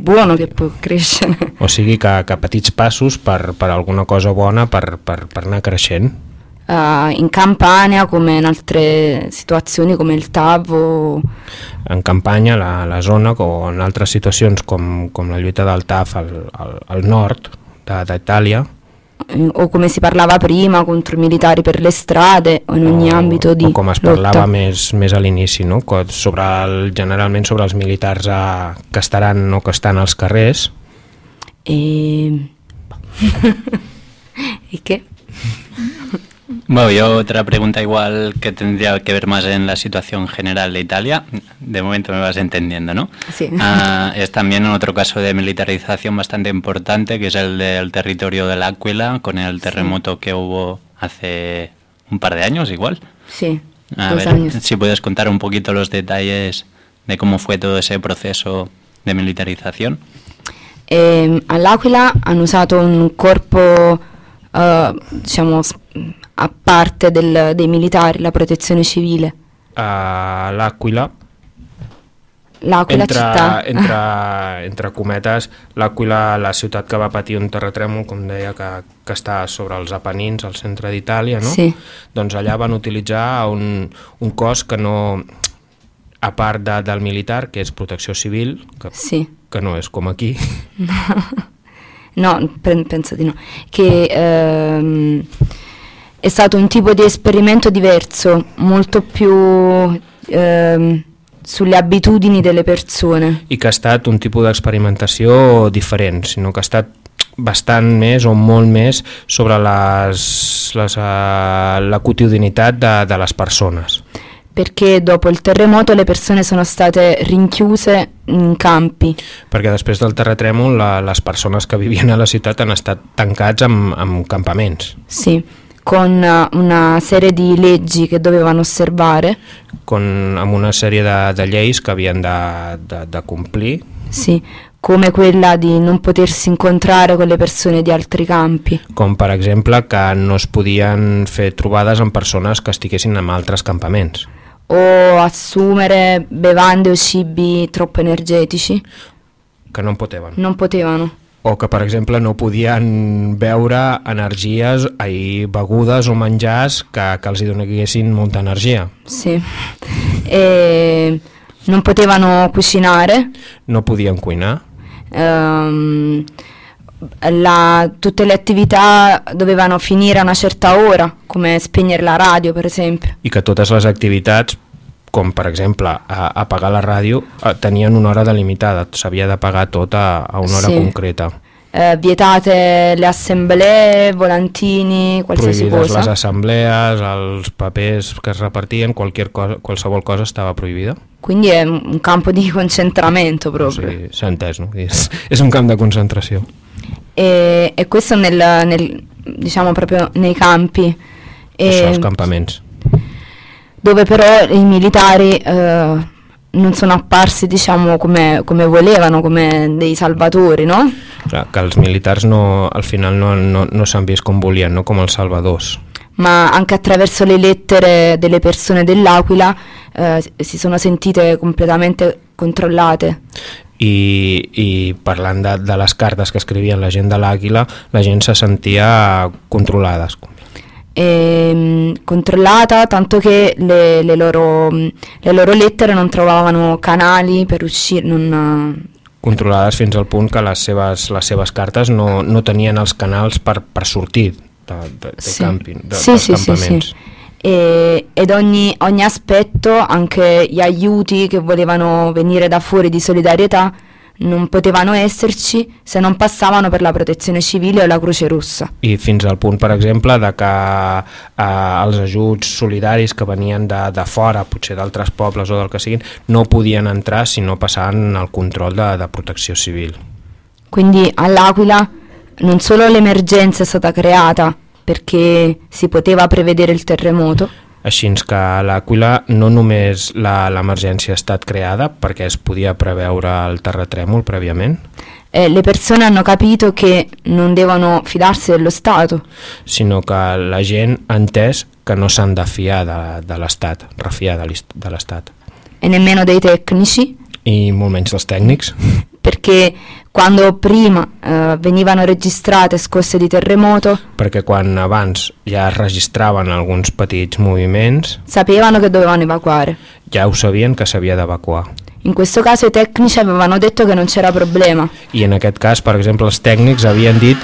Speaker 8: buono che può crescere.
Speaker 6: O sigui que, que petits passos per, per alguna cosa bona per, per, per anar creixent.
Speaker 8: Eh, in Campania, come in altre situazioni come il TAV o
Speaker 6: En campanya, la, la zona, o en altres situacions com, com la lluita del TAF al, al, al nord d'Itàlia,
Speaker 8: eh, o come si parlava prima contro i militari per le strade o in ogni ambito di
Speaker 6: o com es
Speaker 8: lotta.
Speaker 6: parlava més, més a l'inici, no? Sobre el, generalment sobre els militars a, que estaran o que estan als carrers.
Speaker 8: E... ¿Y qué?
Speaker 2: Bueno, yo otra pregunta igual que tendría que ver más en la situación general de Italia. De momento me vas entendiendo, ¿no?
Speaker 8: Sí.
Speaker 2: Ah, es también otro caso de militarización bastante importante, que es el del territorio del Áquila, con el terremoto que hubo hace un par de años igual.
Speaker 8: Sí,
Speaker 2: A
Speaker 8: dos
Speaker 2: ver,
Speaker 8: años.
Speaker 2: si puedes contar un poquito los detalles de cómo fue todo ese proceso de militarización.
Speaker 8: E, all'Aquila hanno usato un corpo, eh, diciamo, a parte del- dei militari, la protezione civile.
Speaker 6: A l'Àquila,
Speaker 8: L'Aquila
Speaker 6: entre,
Speaker 8: città.
Speaker 6: entre, entre cometes, l'Àquila, la ciutat que va patir un terratrèmol, com deia, que, que està sobre els Apenins, al centre d'Itàlia, no?
Speaker 8: Sí.
Speaker 6: Doncs allà van utilitzar un, un cos que no, a part de, del militar, que és protecció civil, que,
Speaker 8: Sì.
Speaker 6: que no és com aquí,
Speaker 8: No, pe- penso di no. Che ehm, è stato un tipo di esperimento diverso, molto più ehm, sulle abitudini delle persone.
Speaker 6: i que ha estat un tipus d'experimentació diferent, sinó que ha estat bastant més o molt més sobre les, les, uh, la quotidianitat de, de les persones.
Speaker 8: Perché dopo il terremoto le persone sono state rinchiuse in campi.
Speaker 6: Perquè després del terratrèmol la, les persones que vivien a la ciutat han estat tancats amb, amb campaments,
Speaker 8: Sì, con eh, una serie di leggi che dovevano osservare.
Speaker 6: con, amb una sèrie de, de lleis que havien de, de, de complir,
Speaker 8: Sì, come quella di non potersi incontrare con le persone di altri campi.
Speaker 6: com per exemple que no es podien fer trobades amb persones que estiguessin en altres campaments.
Speaker 8: o assumere bevande o cibi troppo energetici.
Speaker 6: que no en potevano.
Speaker 8: Non potevano.
Speaker 6: O que, per exemple, no podien beure energies, ai, begudes o menjars que, que els hi donessin molta energia.
Speaker 8: Sì. E non potevano cucinare.
Speaker 6: No podien cuinar.
Speaker 8: ehm, la- tutte le attività dovevano finire a una certa ora, come spegnere la radio, per esempio.
Speaker 6: i que totes les activitats, com per exemple a, apagar la ràdio, eh, tenien una hora delimitada, s'havia de pagar tot a, a una hora
Speaker 8: Sì.
Speaker 6: concreta.
Speaker 8: Eh, vietate le assemblee, volantini, qualsiasi
Speaker 6: Prohibides les
Speaker 8: cosa.
Speaker 6: assemblees, els papers que es repartien, cosa, qualsevol cosa estava prohibida.
Speaker 8: Quindi è un campo di concentramento proprio.
Speaker 6: Sí, s'ha entès, no? És, és un camp de concentració.
Speaker 8: E, e questo nel, nel- diciamo proprio nei campi. E
Speaker 6: Això, els campaments.
Speaker 8: Dove però i militari eh, non sono apparsi diciamo come, come volevano, come dei salvatori, no?
Speaker 6: Clar, que els militars no, al final no, no, no s'han vist com volien, no com els salvadors.
Speaker 8: Ma anche attraverso le lettere delle persone dell'Aquila eh, si sono sentite completamente controllate.
Speaker 6: I, i parlant de, de les cartes que escrivien la gent de l'Àguila, la gent se sentia controlades.
Speaker 8: Ehm, controllata tanto che le, le loro, le loro lettere non trovavano canali per uscire, non,
Speaker 6: Controlades fins al punt que les seves, les seves cartes no, no tenien els canals per, per sortir de, de, de
Speaker 8: Sì.
Speaker 6: camping, de,
Speaker 8: Sì,
Speaker 6: dels
Speaker 8: sì, sì,
Speaker 6: campaments.
Speaker 8: sì. E- ed ogni, ogni aspetto, anche gli aiuti che volevano venire da fuori di solidarietà, non potevano esserci se non passavano per la protezione civile o la Croce Rossa.
Speaker 6: i fins al punt, per exemple, de que eh, els ajuts solidaris que venien de, de fora, potser d'altres pobles o del que siguin, no podien entrar si no passaven el control de, de protecció civil.
Speaker 8: Quindi all'Aquila non solo l'emergenza è stata creata perché si poteva prevedere il terremoto,
Speaker 6: Així que a l'Àquila no només la- l'emergència ha estat creada perquè es podia preveure el terratrèmol prèviament,
Speaker 8: eh, le persone hanno capito che non devono fidarsi dello Stato,
Speaker 6: sinó que la gent ha entès que no s'han de fiar de, de l'Estat, refiar de l'Estat,
Speaker 8: e nemmeno dei tecnici,
Speaker 6: i molt menys dels tècnics,
Speaker 8: perché quando prima eh, venivano registrate scosse di terremoto
Speaker 6: perquè quan abans ja es registraven alguns petits moviments,
Speaker 8: sapevano che dovevano evacuare.
Speaker 6: ja ho sabien que s'havia d'evacuar.
Speaker 8: In questo caso i tecnici avevano detto che non c'era problema,
Speaker 6: I en aquest cas, per exemple, els tècnics havien dit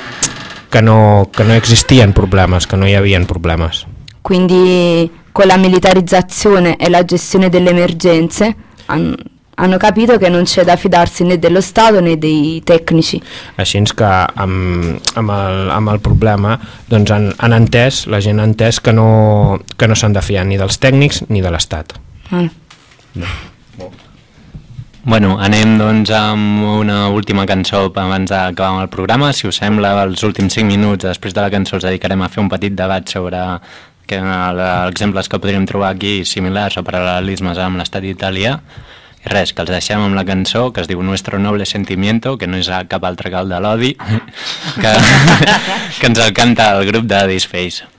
Speaker 6: que que no, che non existien problemes, che non hi havia problemes.
Speaker 8: Quindi con la militarizzazione e la gestione delle emergenze han- hanno capito che non c'è da fidarsi né dello Stato né dei tecnici.
Speaker 6: Així que amb, amb, el, amb el problema doncs han, han entès, la gent ha entès que no, que no s'han de fiar ni dels tècnics ni de l'Estat.
Speaker 8: Eh.
Speaker 1: Bueno, anem doncs amb una última cançó abans d'acabar amb el programa. Si us sembla, els últims 5 minuts després de la cançó els dedicarem a fer un petit debat sobre que, els exemples que podríem trobar aquí similars o paral·lelismes amb l'estat italià. Res, que els deixem amb la cançó que es diu Nuestro Noble Sentimiento, que no és cap altre que el de l'odi, que, que ens el canta el grup de Disface.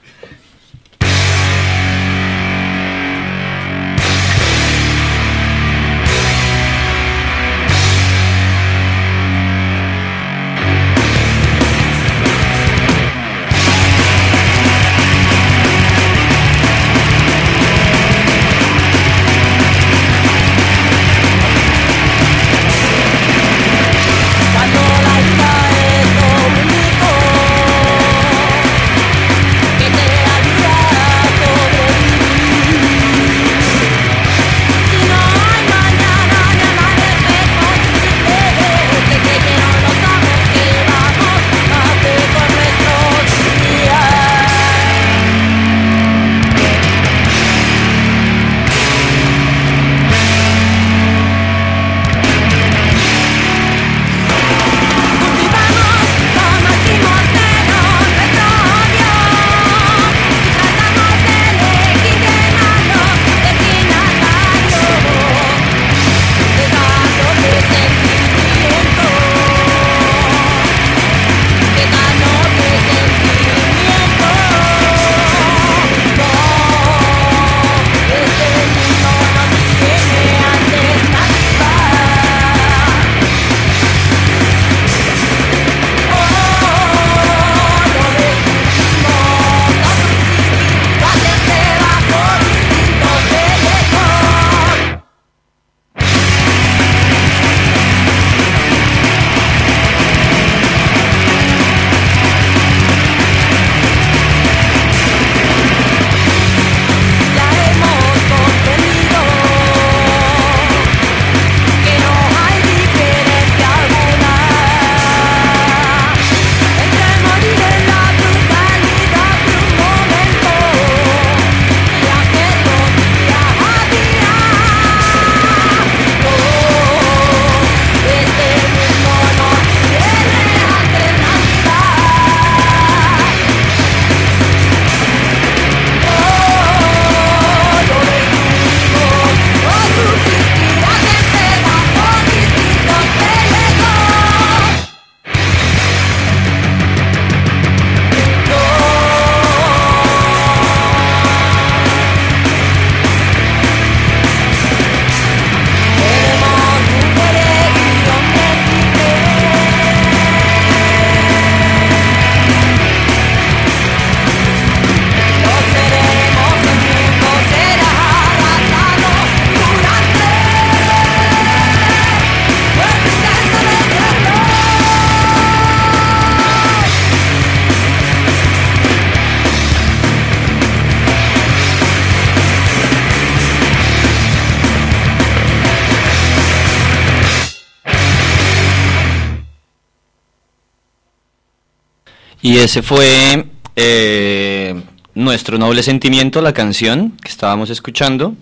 Speaker 11: Y
Speaker 4: ese fue eh, nuestro noble sentimiento, la canción que estábamos escuchando.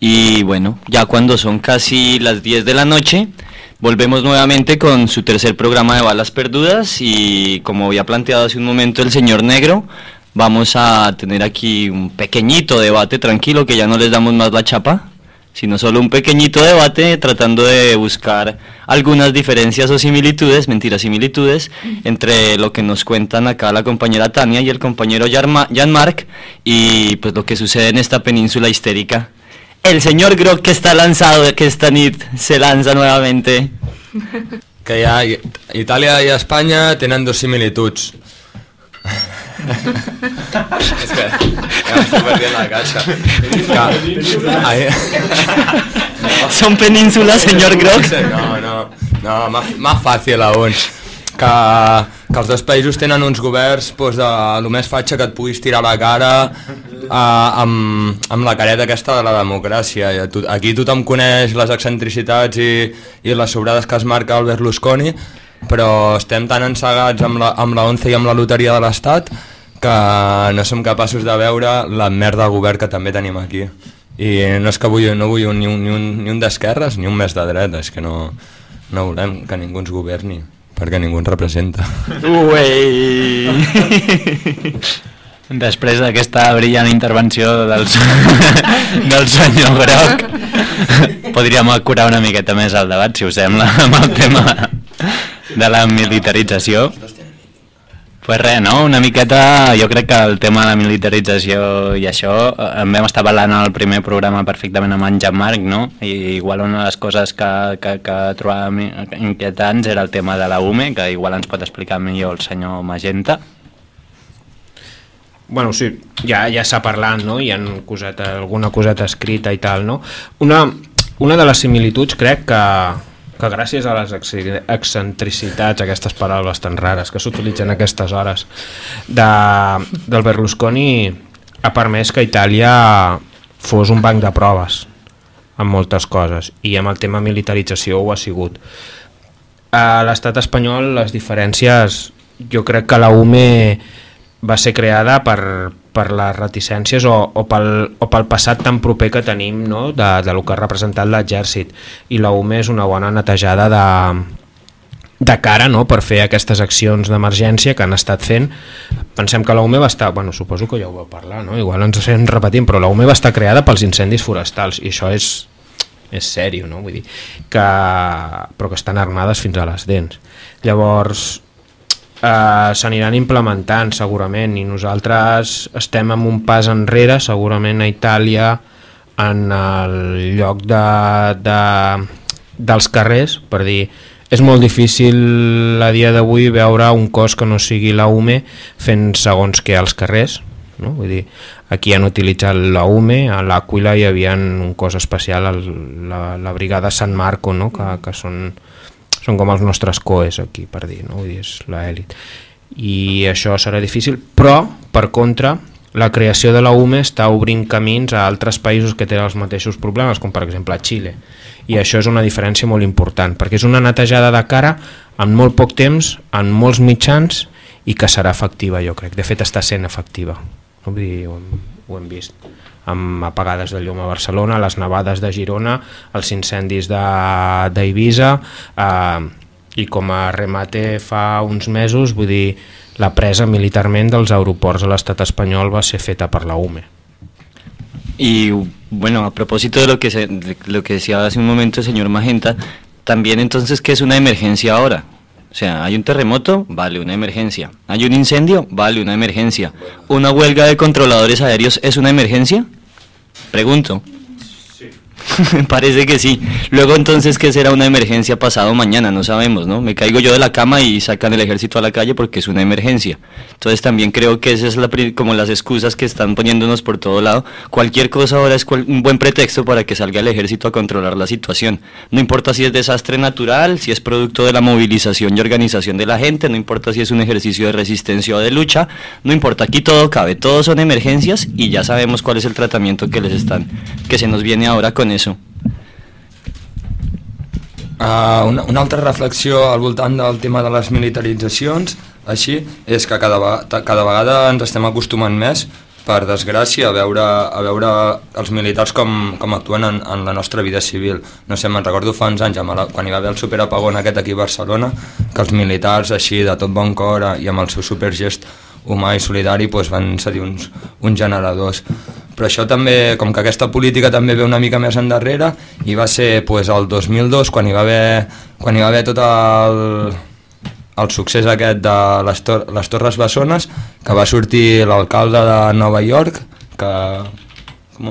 Speaker 4: Y bueno, ya cuando son casi las 10 de la noche, volvemos nuevamente con su tercer programa de Balas Perdudas y como había planteado hace un momento el señor Negro, vamos a tener aquí un pequeñito debate tranquilo que ya no les damos más la chapa, sino solo un pequeñito debate tratando de buscar algunas diferencias o similitudes, mentiras, similitudes, entre lo que nos cuentan acá la compañera Tania y el compañero Jan-Marc y pues lo que sucede en esta península histérica. El señor Grog que está lanzado, que esta nit se lanza nuevamente.
Speaker 9: Que ha, Itàlia i Espanya tenen dos similituds. és que ja m'estic perdent la caixa. Que, ai,
Speaker 4: Son penínsulas, señor Grog.
Speaker 9: No, no, no, más, más fácil aún. Que, que els dos països tenen uns governs pues, de lo més fatxa que et puguis tirar a la cara uh, amb, amb la careta aquesta de la democràcia. I tu- Aquí tothom coneix les excentricitats i, i les sobrades que es marca el Berlusconi, però estem tan ensagats amb la, amb la ONCE i amb la loteria de l'Estat que no som capaços de veure la merda de govern que també tenim aquí. I no és que vull, no vull un, ni un, ni un, ni un d'esquerres ni un més de dreta, és que no, no volem que ningú ens governi, perquè ningú ens representa.
Speaker 2: Uei! Després d'aquesta brillant intervenció del, del senyor Groc, podríem acurar una miqueta més el debat, si us sembla, amb el tema de la militarització. Pues res, no? Una miqueta, jo crec que el tema de la militarització i això, eh, en vam estar parlant al primer programa perfectament amb en Jean-Marc, no? I igual una de les coses que, que, que trobàvem inquietants era el tema de la UME, que igual ens pot explicar millor el senyor Magenta.
Speaker 6: Bueno, sí, ja, ja s'ha parlat, no? Hi ha coseta, alguna coseta escrita i tal, no? Una, una de les similituds crec que, que gràcies a les exce- excentricitats, aquestes paraules tan rares que s'utilitzen aquestes hores, de, del Berlusconi ha permès que Itàlia fos un banc de proves en moltes coses i amb el tema militarització ho ha sigut. A l'estat espanyol les diferències, jo crec que la UME va ser creada per, per les reticències o, o, pel, o pel passat tan proper que tenim no? de, de lo que ha representat l'exèrcit i la UME és una bona netejada de, de cara no? per fer aquestes accions d'emergència que han estat fent pensem que la UME va estar, bueno, suposo que ja ho vau parlar no? igual ens estem repetint però la UME va estar creada pels incendis forestals i això és, és sèrio no? Vull dir, que, però que estan armades fins a les dents llavors eh, s'aniran implementant segurament i nosaltres estem amb un pas enrere segurament a Itàlia en el lloc de, de, dels carrers per dir és molt difícil a dia d'avui veure un cos que no sigui la UME fent segons que als carrers no? Vull dir, aquí han utilitzat la UME, a l'Aquila hi havia un cos especial, el, la, la brigada San Marco, no? que, que són, són com els nostres coes aquí, per dir, no? Vull dir, és l'elit. I això serà difícil, però, per contra, la creació de la UME està obrint camins a altres països que tenen els mateixos problemes, com per exemple a Xile. I això és una diferència molt important, perquè és una netejada de cara en molt poc temps, en molts mitjans, i que serà efectiva, jo crec. De fet, està sent efectiva. No? Vull dir, ho, hem, ho hem vist amb apagades de llum a Barcelona, les nevades de Girona, els incendis de- d'Eivissa eh, i com a remate fa uns mesos, vull dir, la presa militarment dels aeroports a l'estat espanyol va ser feta per la UME.
Speaker 4: Y bueno, a propósito de lo que se- de lo que decía hace un momento el señor Magenta, también entonces qué es una emergencia ahora. O sea, hay un terremoto, vale, una emergencia. Hay un incendio, vale, una emergencia. ¿Una huelga de controladores aéreos es una emergencia? Pregunto. Parece que sí. Luego entonces, ¿qué será una emergencia pasado mañana? No sabemos, ¿no? Me caigo yo de la cama y sacan el ejército a la calle porque es una emergencia. Entonces también creo que esas es la, como las excusas que están poniéndonos por todo lado. Cualquier cosa ahora es cual- un buen pretexto para que salga el ejército a controlar la situación. No importa si es desastre natural, si es producto de la movilización y organización de la gente, no importa si es un ejercicio de resistencia o de lucha, no importa, aquí todo cabe, todos son emergencias y ya sabemos cuál es el tratamiento que les están, que se nos viene ahora con eso.
Speaker 9: Uh, una, una altra reflexió al voltant del tema de les militaritzacions, així, és que cada, cada vegada ens estem acostumant més, per desgràcia, a veure, a veure els militars com, com actuen en, en la nostra vida civil. No sé, me'n recordo fa uns anys, quan hi va haver el superapagón aquest aquí a Barcelona, que els militars així, de tot bon cor i amb el seu supergest humà i solidari doncs van cedir uns, uns generadors. Però això també, com que aquesta política també ve una mica més endarrere i va ser doncs, el 2002 quan hi va haver, quan hi va haver tot el, el succés aquest de les, tor les Torres Bessones que va sortir l'alcalde de Nova York que com,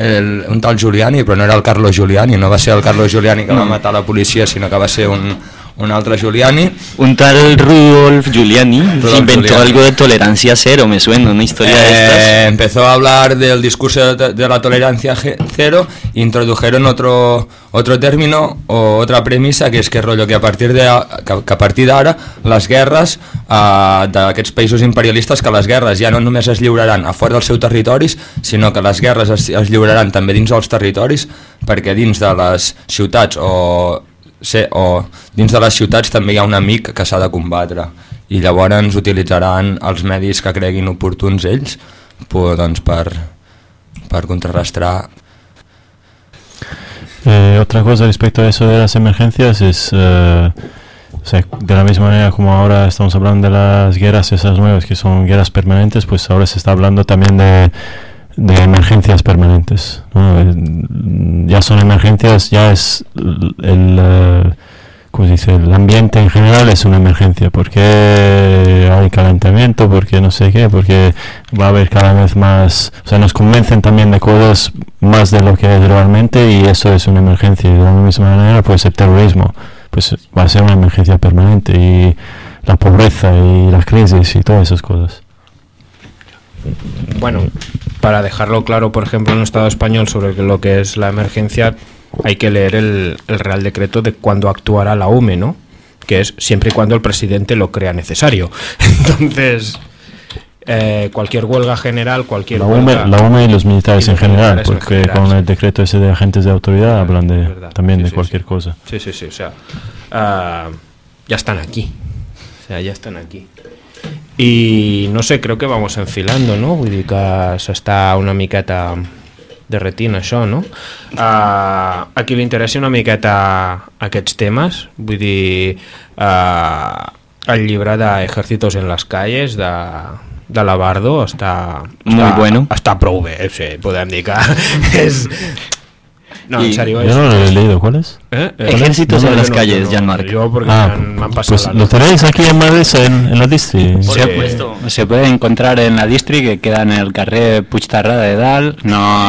Speaker 9: el, un tal Giuliani, però no era el Carlos Giuliani, no va ser el Carlos Giuliani que va matar la policia, sinó que va ser un, un altre Giuliani.
Speaker 4: Un tal Rudolf Giuliani
Speaker 9: Rudolf
Speaker 4: inventó
Speaker 9: Giuliani.
Speaker 4: algo de tolerancia cero, me suena, una historia de
Speaker 9: Eh,
Speaker 4: estas.
Speaker 9: empezó a hablar del discurso de, de la tolerancia cero introdujeron otro, otro término o otra premisa que és que rollo que a partir de que, que a partir d'ara les guerres eh, d'aquests països imperialistes que les guerres ja no només es lliuraran a fora dels seus territoris sinó que les guerres es, es lliuraran també dins dels territoris perquè dins de les ciutats o, sé, o dins de les ciutats també hi ha un amic que s'ha de combatre i llavors utilitzaran els medis que creguin oportuns ells pues, doncs per, per contrarrestar.
Speaker 3: Eh, otra cosa respecto a eso de las emergencias es, eh, o sea, de la misma manera como ahora estamos hablando de las guerras esas nuevas que son guerras permanentes, pues ahora se está hablando también de, de emergencias permanentes. Eh, Ya son emergencias, ya es el, eh, ¿cómo se dice? el ambiente en general es una emergencia, porque hay calentamiento, porque no sé qué, porque va a haber cada vez más, o sea, nos convencen también de cosas más de lo que es realmente y eso es una emergencia. Y de la misma manera, pues el terrorismo, pues va a ser una emergencia permanente y la pobreza y las crisis y todas esas cosas.
Speaker 6: Bueno, para dejarlo claro, por ejemplo, en el Estado español sobre lo que es la emergencia, hay que leer el, el Real Decreto de cuándo actuará la UME, ¿no? Que es siempre y cuando el presidente lo crea necesario. Entonces, eh, cualquier huelga general, cualquier
Speaker 3: La UME,
Speaker 6: huelga-
Speaker 3: la UME y los militares
Speaker 6: y
Speaker 3: en general,
Speaker 6: militares en
Speaker 3: porque
Speaker 6: general,
Speaker 3: con
Speaker 6: sí.
Speaker 3: el decreto ese de agentes de autoridad hablan de,
Speaker 6: verdad.
Speaker 3: también
Speaker 6: Sí,
Speaker 3: de cualquier cosa.
Speaker 6: Sí, sí, sí, o sea, ah, ya están aquí. O sea, ya están aquí. I no sé, creo que vamos enfilando, no? Vull dir que s'està una miqueta derretint això, no? Uh, a qui li interessi una miqueta aquests temes, vull dir, uh, el llibre d'Ejércitos en les calles de, de Labardo està,
Speaker 4: Muy
Speaker 6: està,
Speaker 4: bueno.
Speaker 6: està prou bé, sí, podem dir que és... No, en
Speaker 4: Y-
Speaker 6: serio,
Speaker 3: Yo no lo he leído, ¿cuál es?
Speaker 6: ¿Eh?
Speaker 4: Ejércitos
Speaker 6: no,
Speaker 4: en las
Speaker 6: no,
Speaker 4: calles,
Speaker 6: no,
Speaker 4: Jean-Marc.
Speaker 6: Yo porque
Speaker 3: Ah,
Speaker 6: me, han, me han pasado
Speaker 3: pues
Speaker 6: la
Speaker 3: lo tenéis aquí en Madrid, en, en la distri.
Speaker 2: Se puede encontrar en la distri que queda en el carrer Puigtarrada de Dalt. No.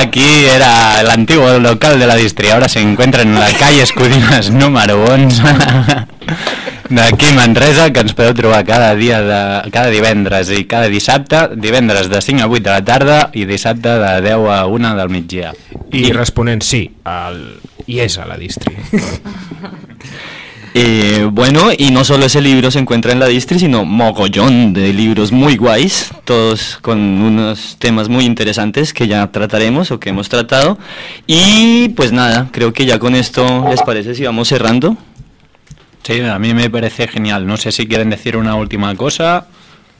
Speaker 2: Aquí era el antiguo local de la distri. Ahora se encuentra en la calle Escudinas número 11. D'aquí Manresa, que ens podeu trobar cada dia de, cada divendres i cada dissabte, divendres de 5 a 8 de la tarda i dissabte de 10 a 1 del migdia.
Speaker 6: Y responden sí, al, y es a la distri.
Speaker 4: Eh, bueno, y no solo ese libro se encuentra en la distri, sino mogollón de libros muy guays, todos con unos temas muy interesantes que ya trataremos o que hemos tratado. Y pues nada, creo que ya con esto les parece si vamos cerrando.
Speaker 2: Sí, a mí me parece genial. No sé si quieren decir una última cosa.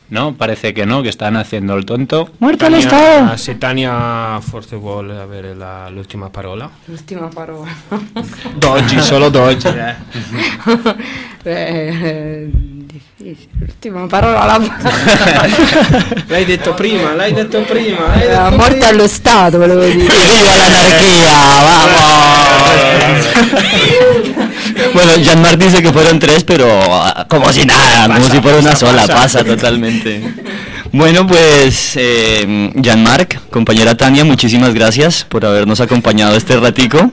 Speaker 2: No, parece que no, que están haciendo el tonto.
Speaker 6: Tania, Si Tania forse vuole avere la- l'ultima parola.
Speaker 8: L'ultima parola.
Speaker 6: D'oggi, solo d'oggi. eh.
Speaker 8: Eh, difficile. L'ultima parola la
Speaker 6: L'hai detto prima, l'hai detto prima. l'hai
Speaker 8: La
Speaker 6: detto
Speaker 8: morte allo Stato, volevo dire.
Speaker 4: Bueno, Jean-Marc dice que fueron tres, pero ah, como si nada, como si fuera una
Speaker 6: pasa,
Speaker 4: sola,
Speaker 6: pasa.
Speaker 4: pasa totalmente. Bueno, pues eh, Jean-Marc, compañera Tania, muchísimas gracias por habernos acompañado este ratico.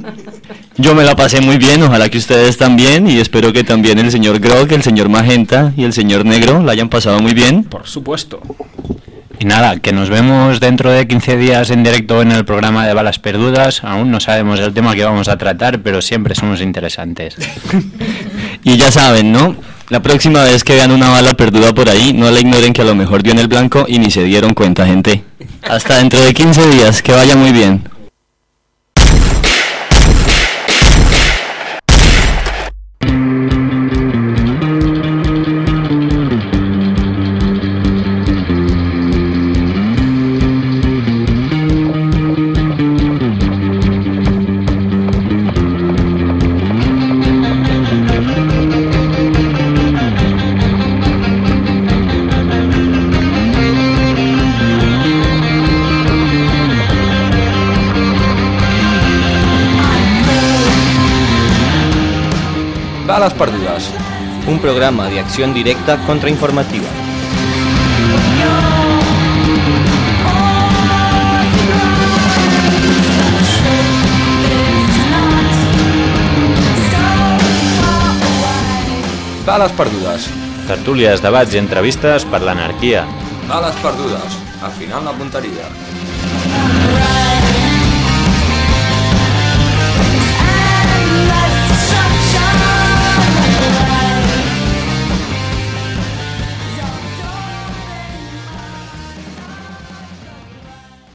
Speaker 4: Yo me la pasé muy bien, ojalá que ustedes también, y espero que también el señor Grog, el señor Magenta y el señor Negro la hayan pasado muy bien.
Speaker 6: Por supuesto.
Speaker 2: Y nada, que nos vemos dentro de 15 días en directo en el programa de Balas Perdudas. Aún no sabemos el tema que vamos a tratar, pero siempre somos interesantes.
Speaker 4: Y ya saben, ¿no? La próxima vez que vean una bala perduda por ahí, no la ignoren que a lo mejor dio en el blanco y ni se dieron cuenta, gente. Hasta dentro de 15 días, que vaya muy bien.
Speaker 1: programa de acción directa contrainformativa.
Speaker 9: Bales perdudes.
Speaker 2: Tertúlies, debats i entrevistes per l'anarquia.
Speaker 9: Bales perdudes. Al final la punteria.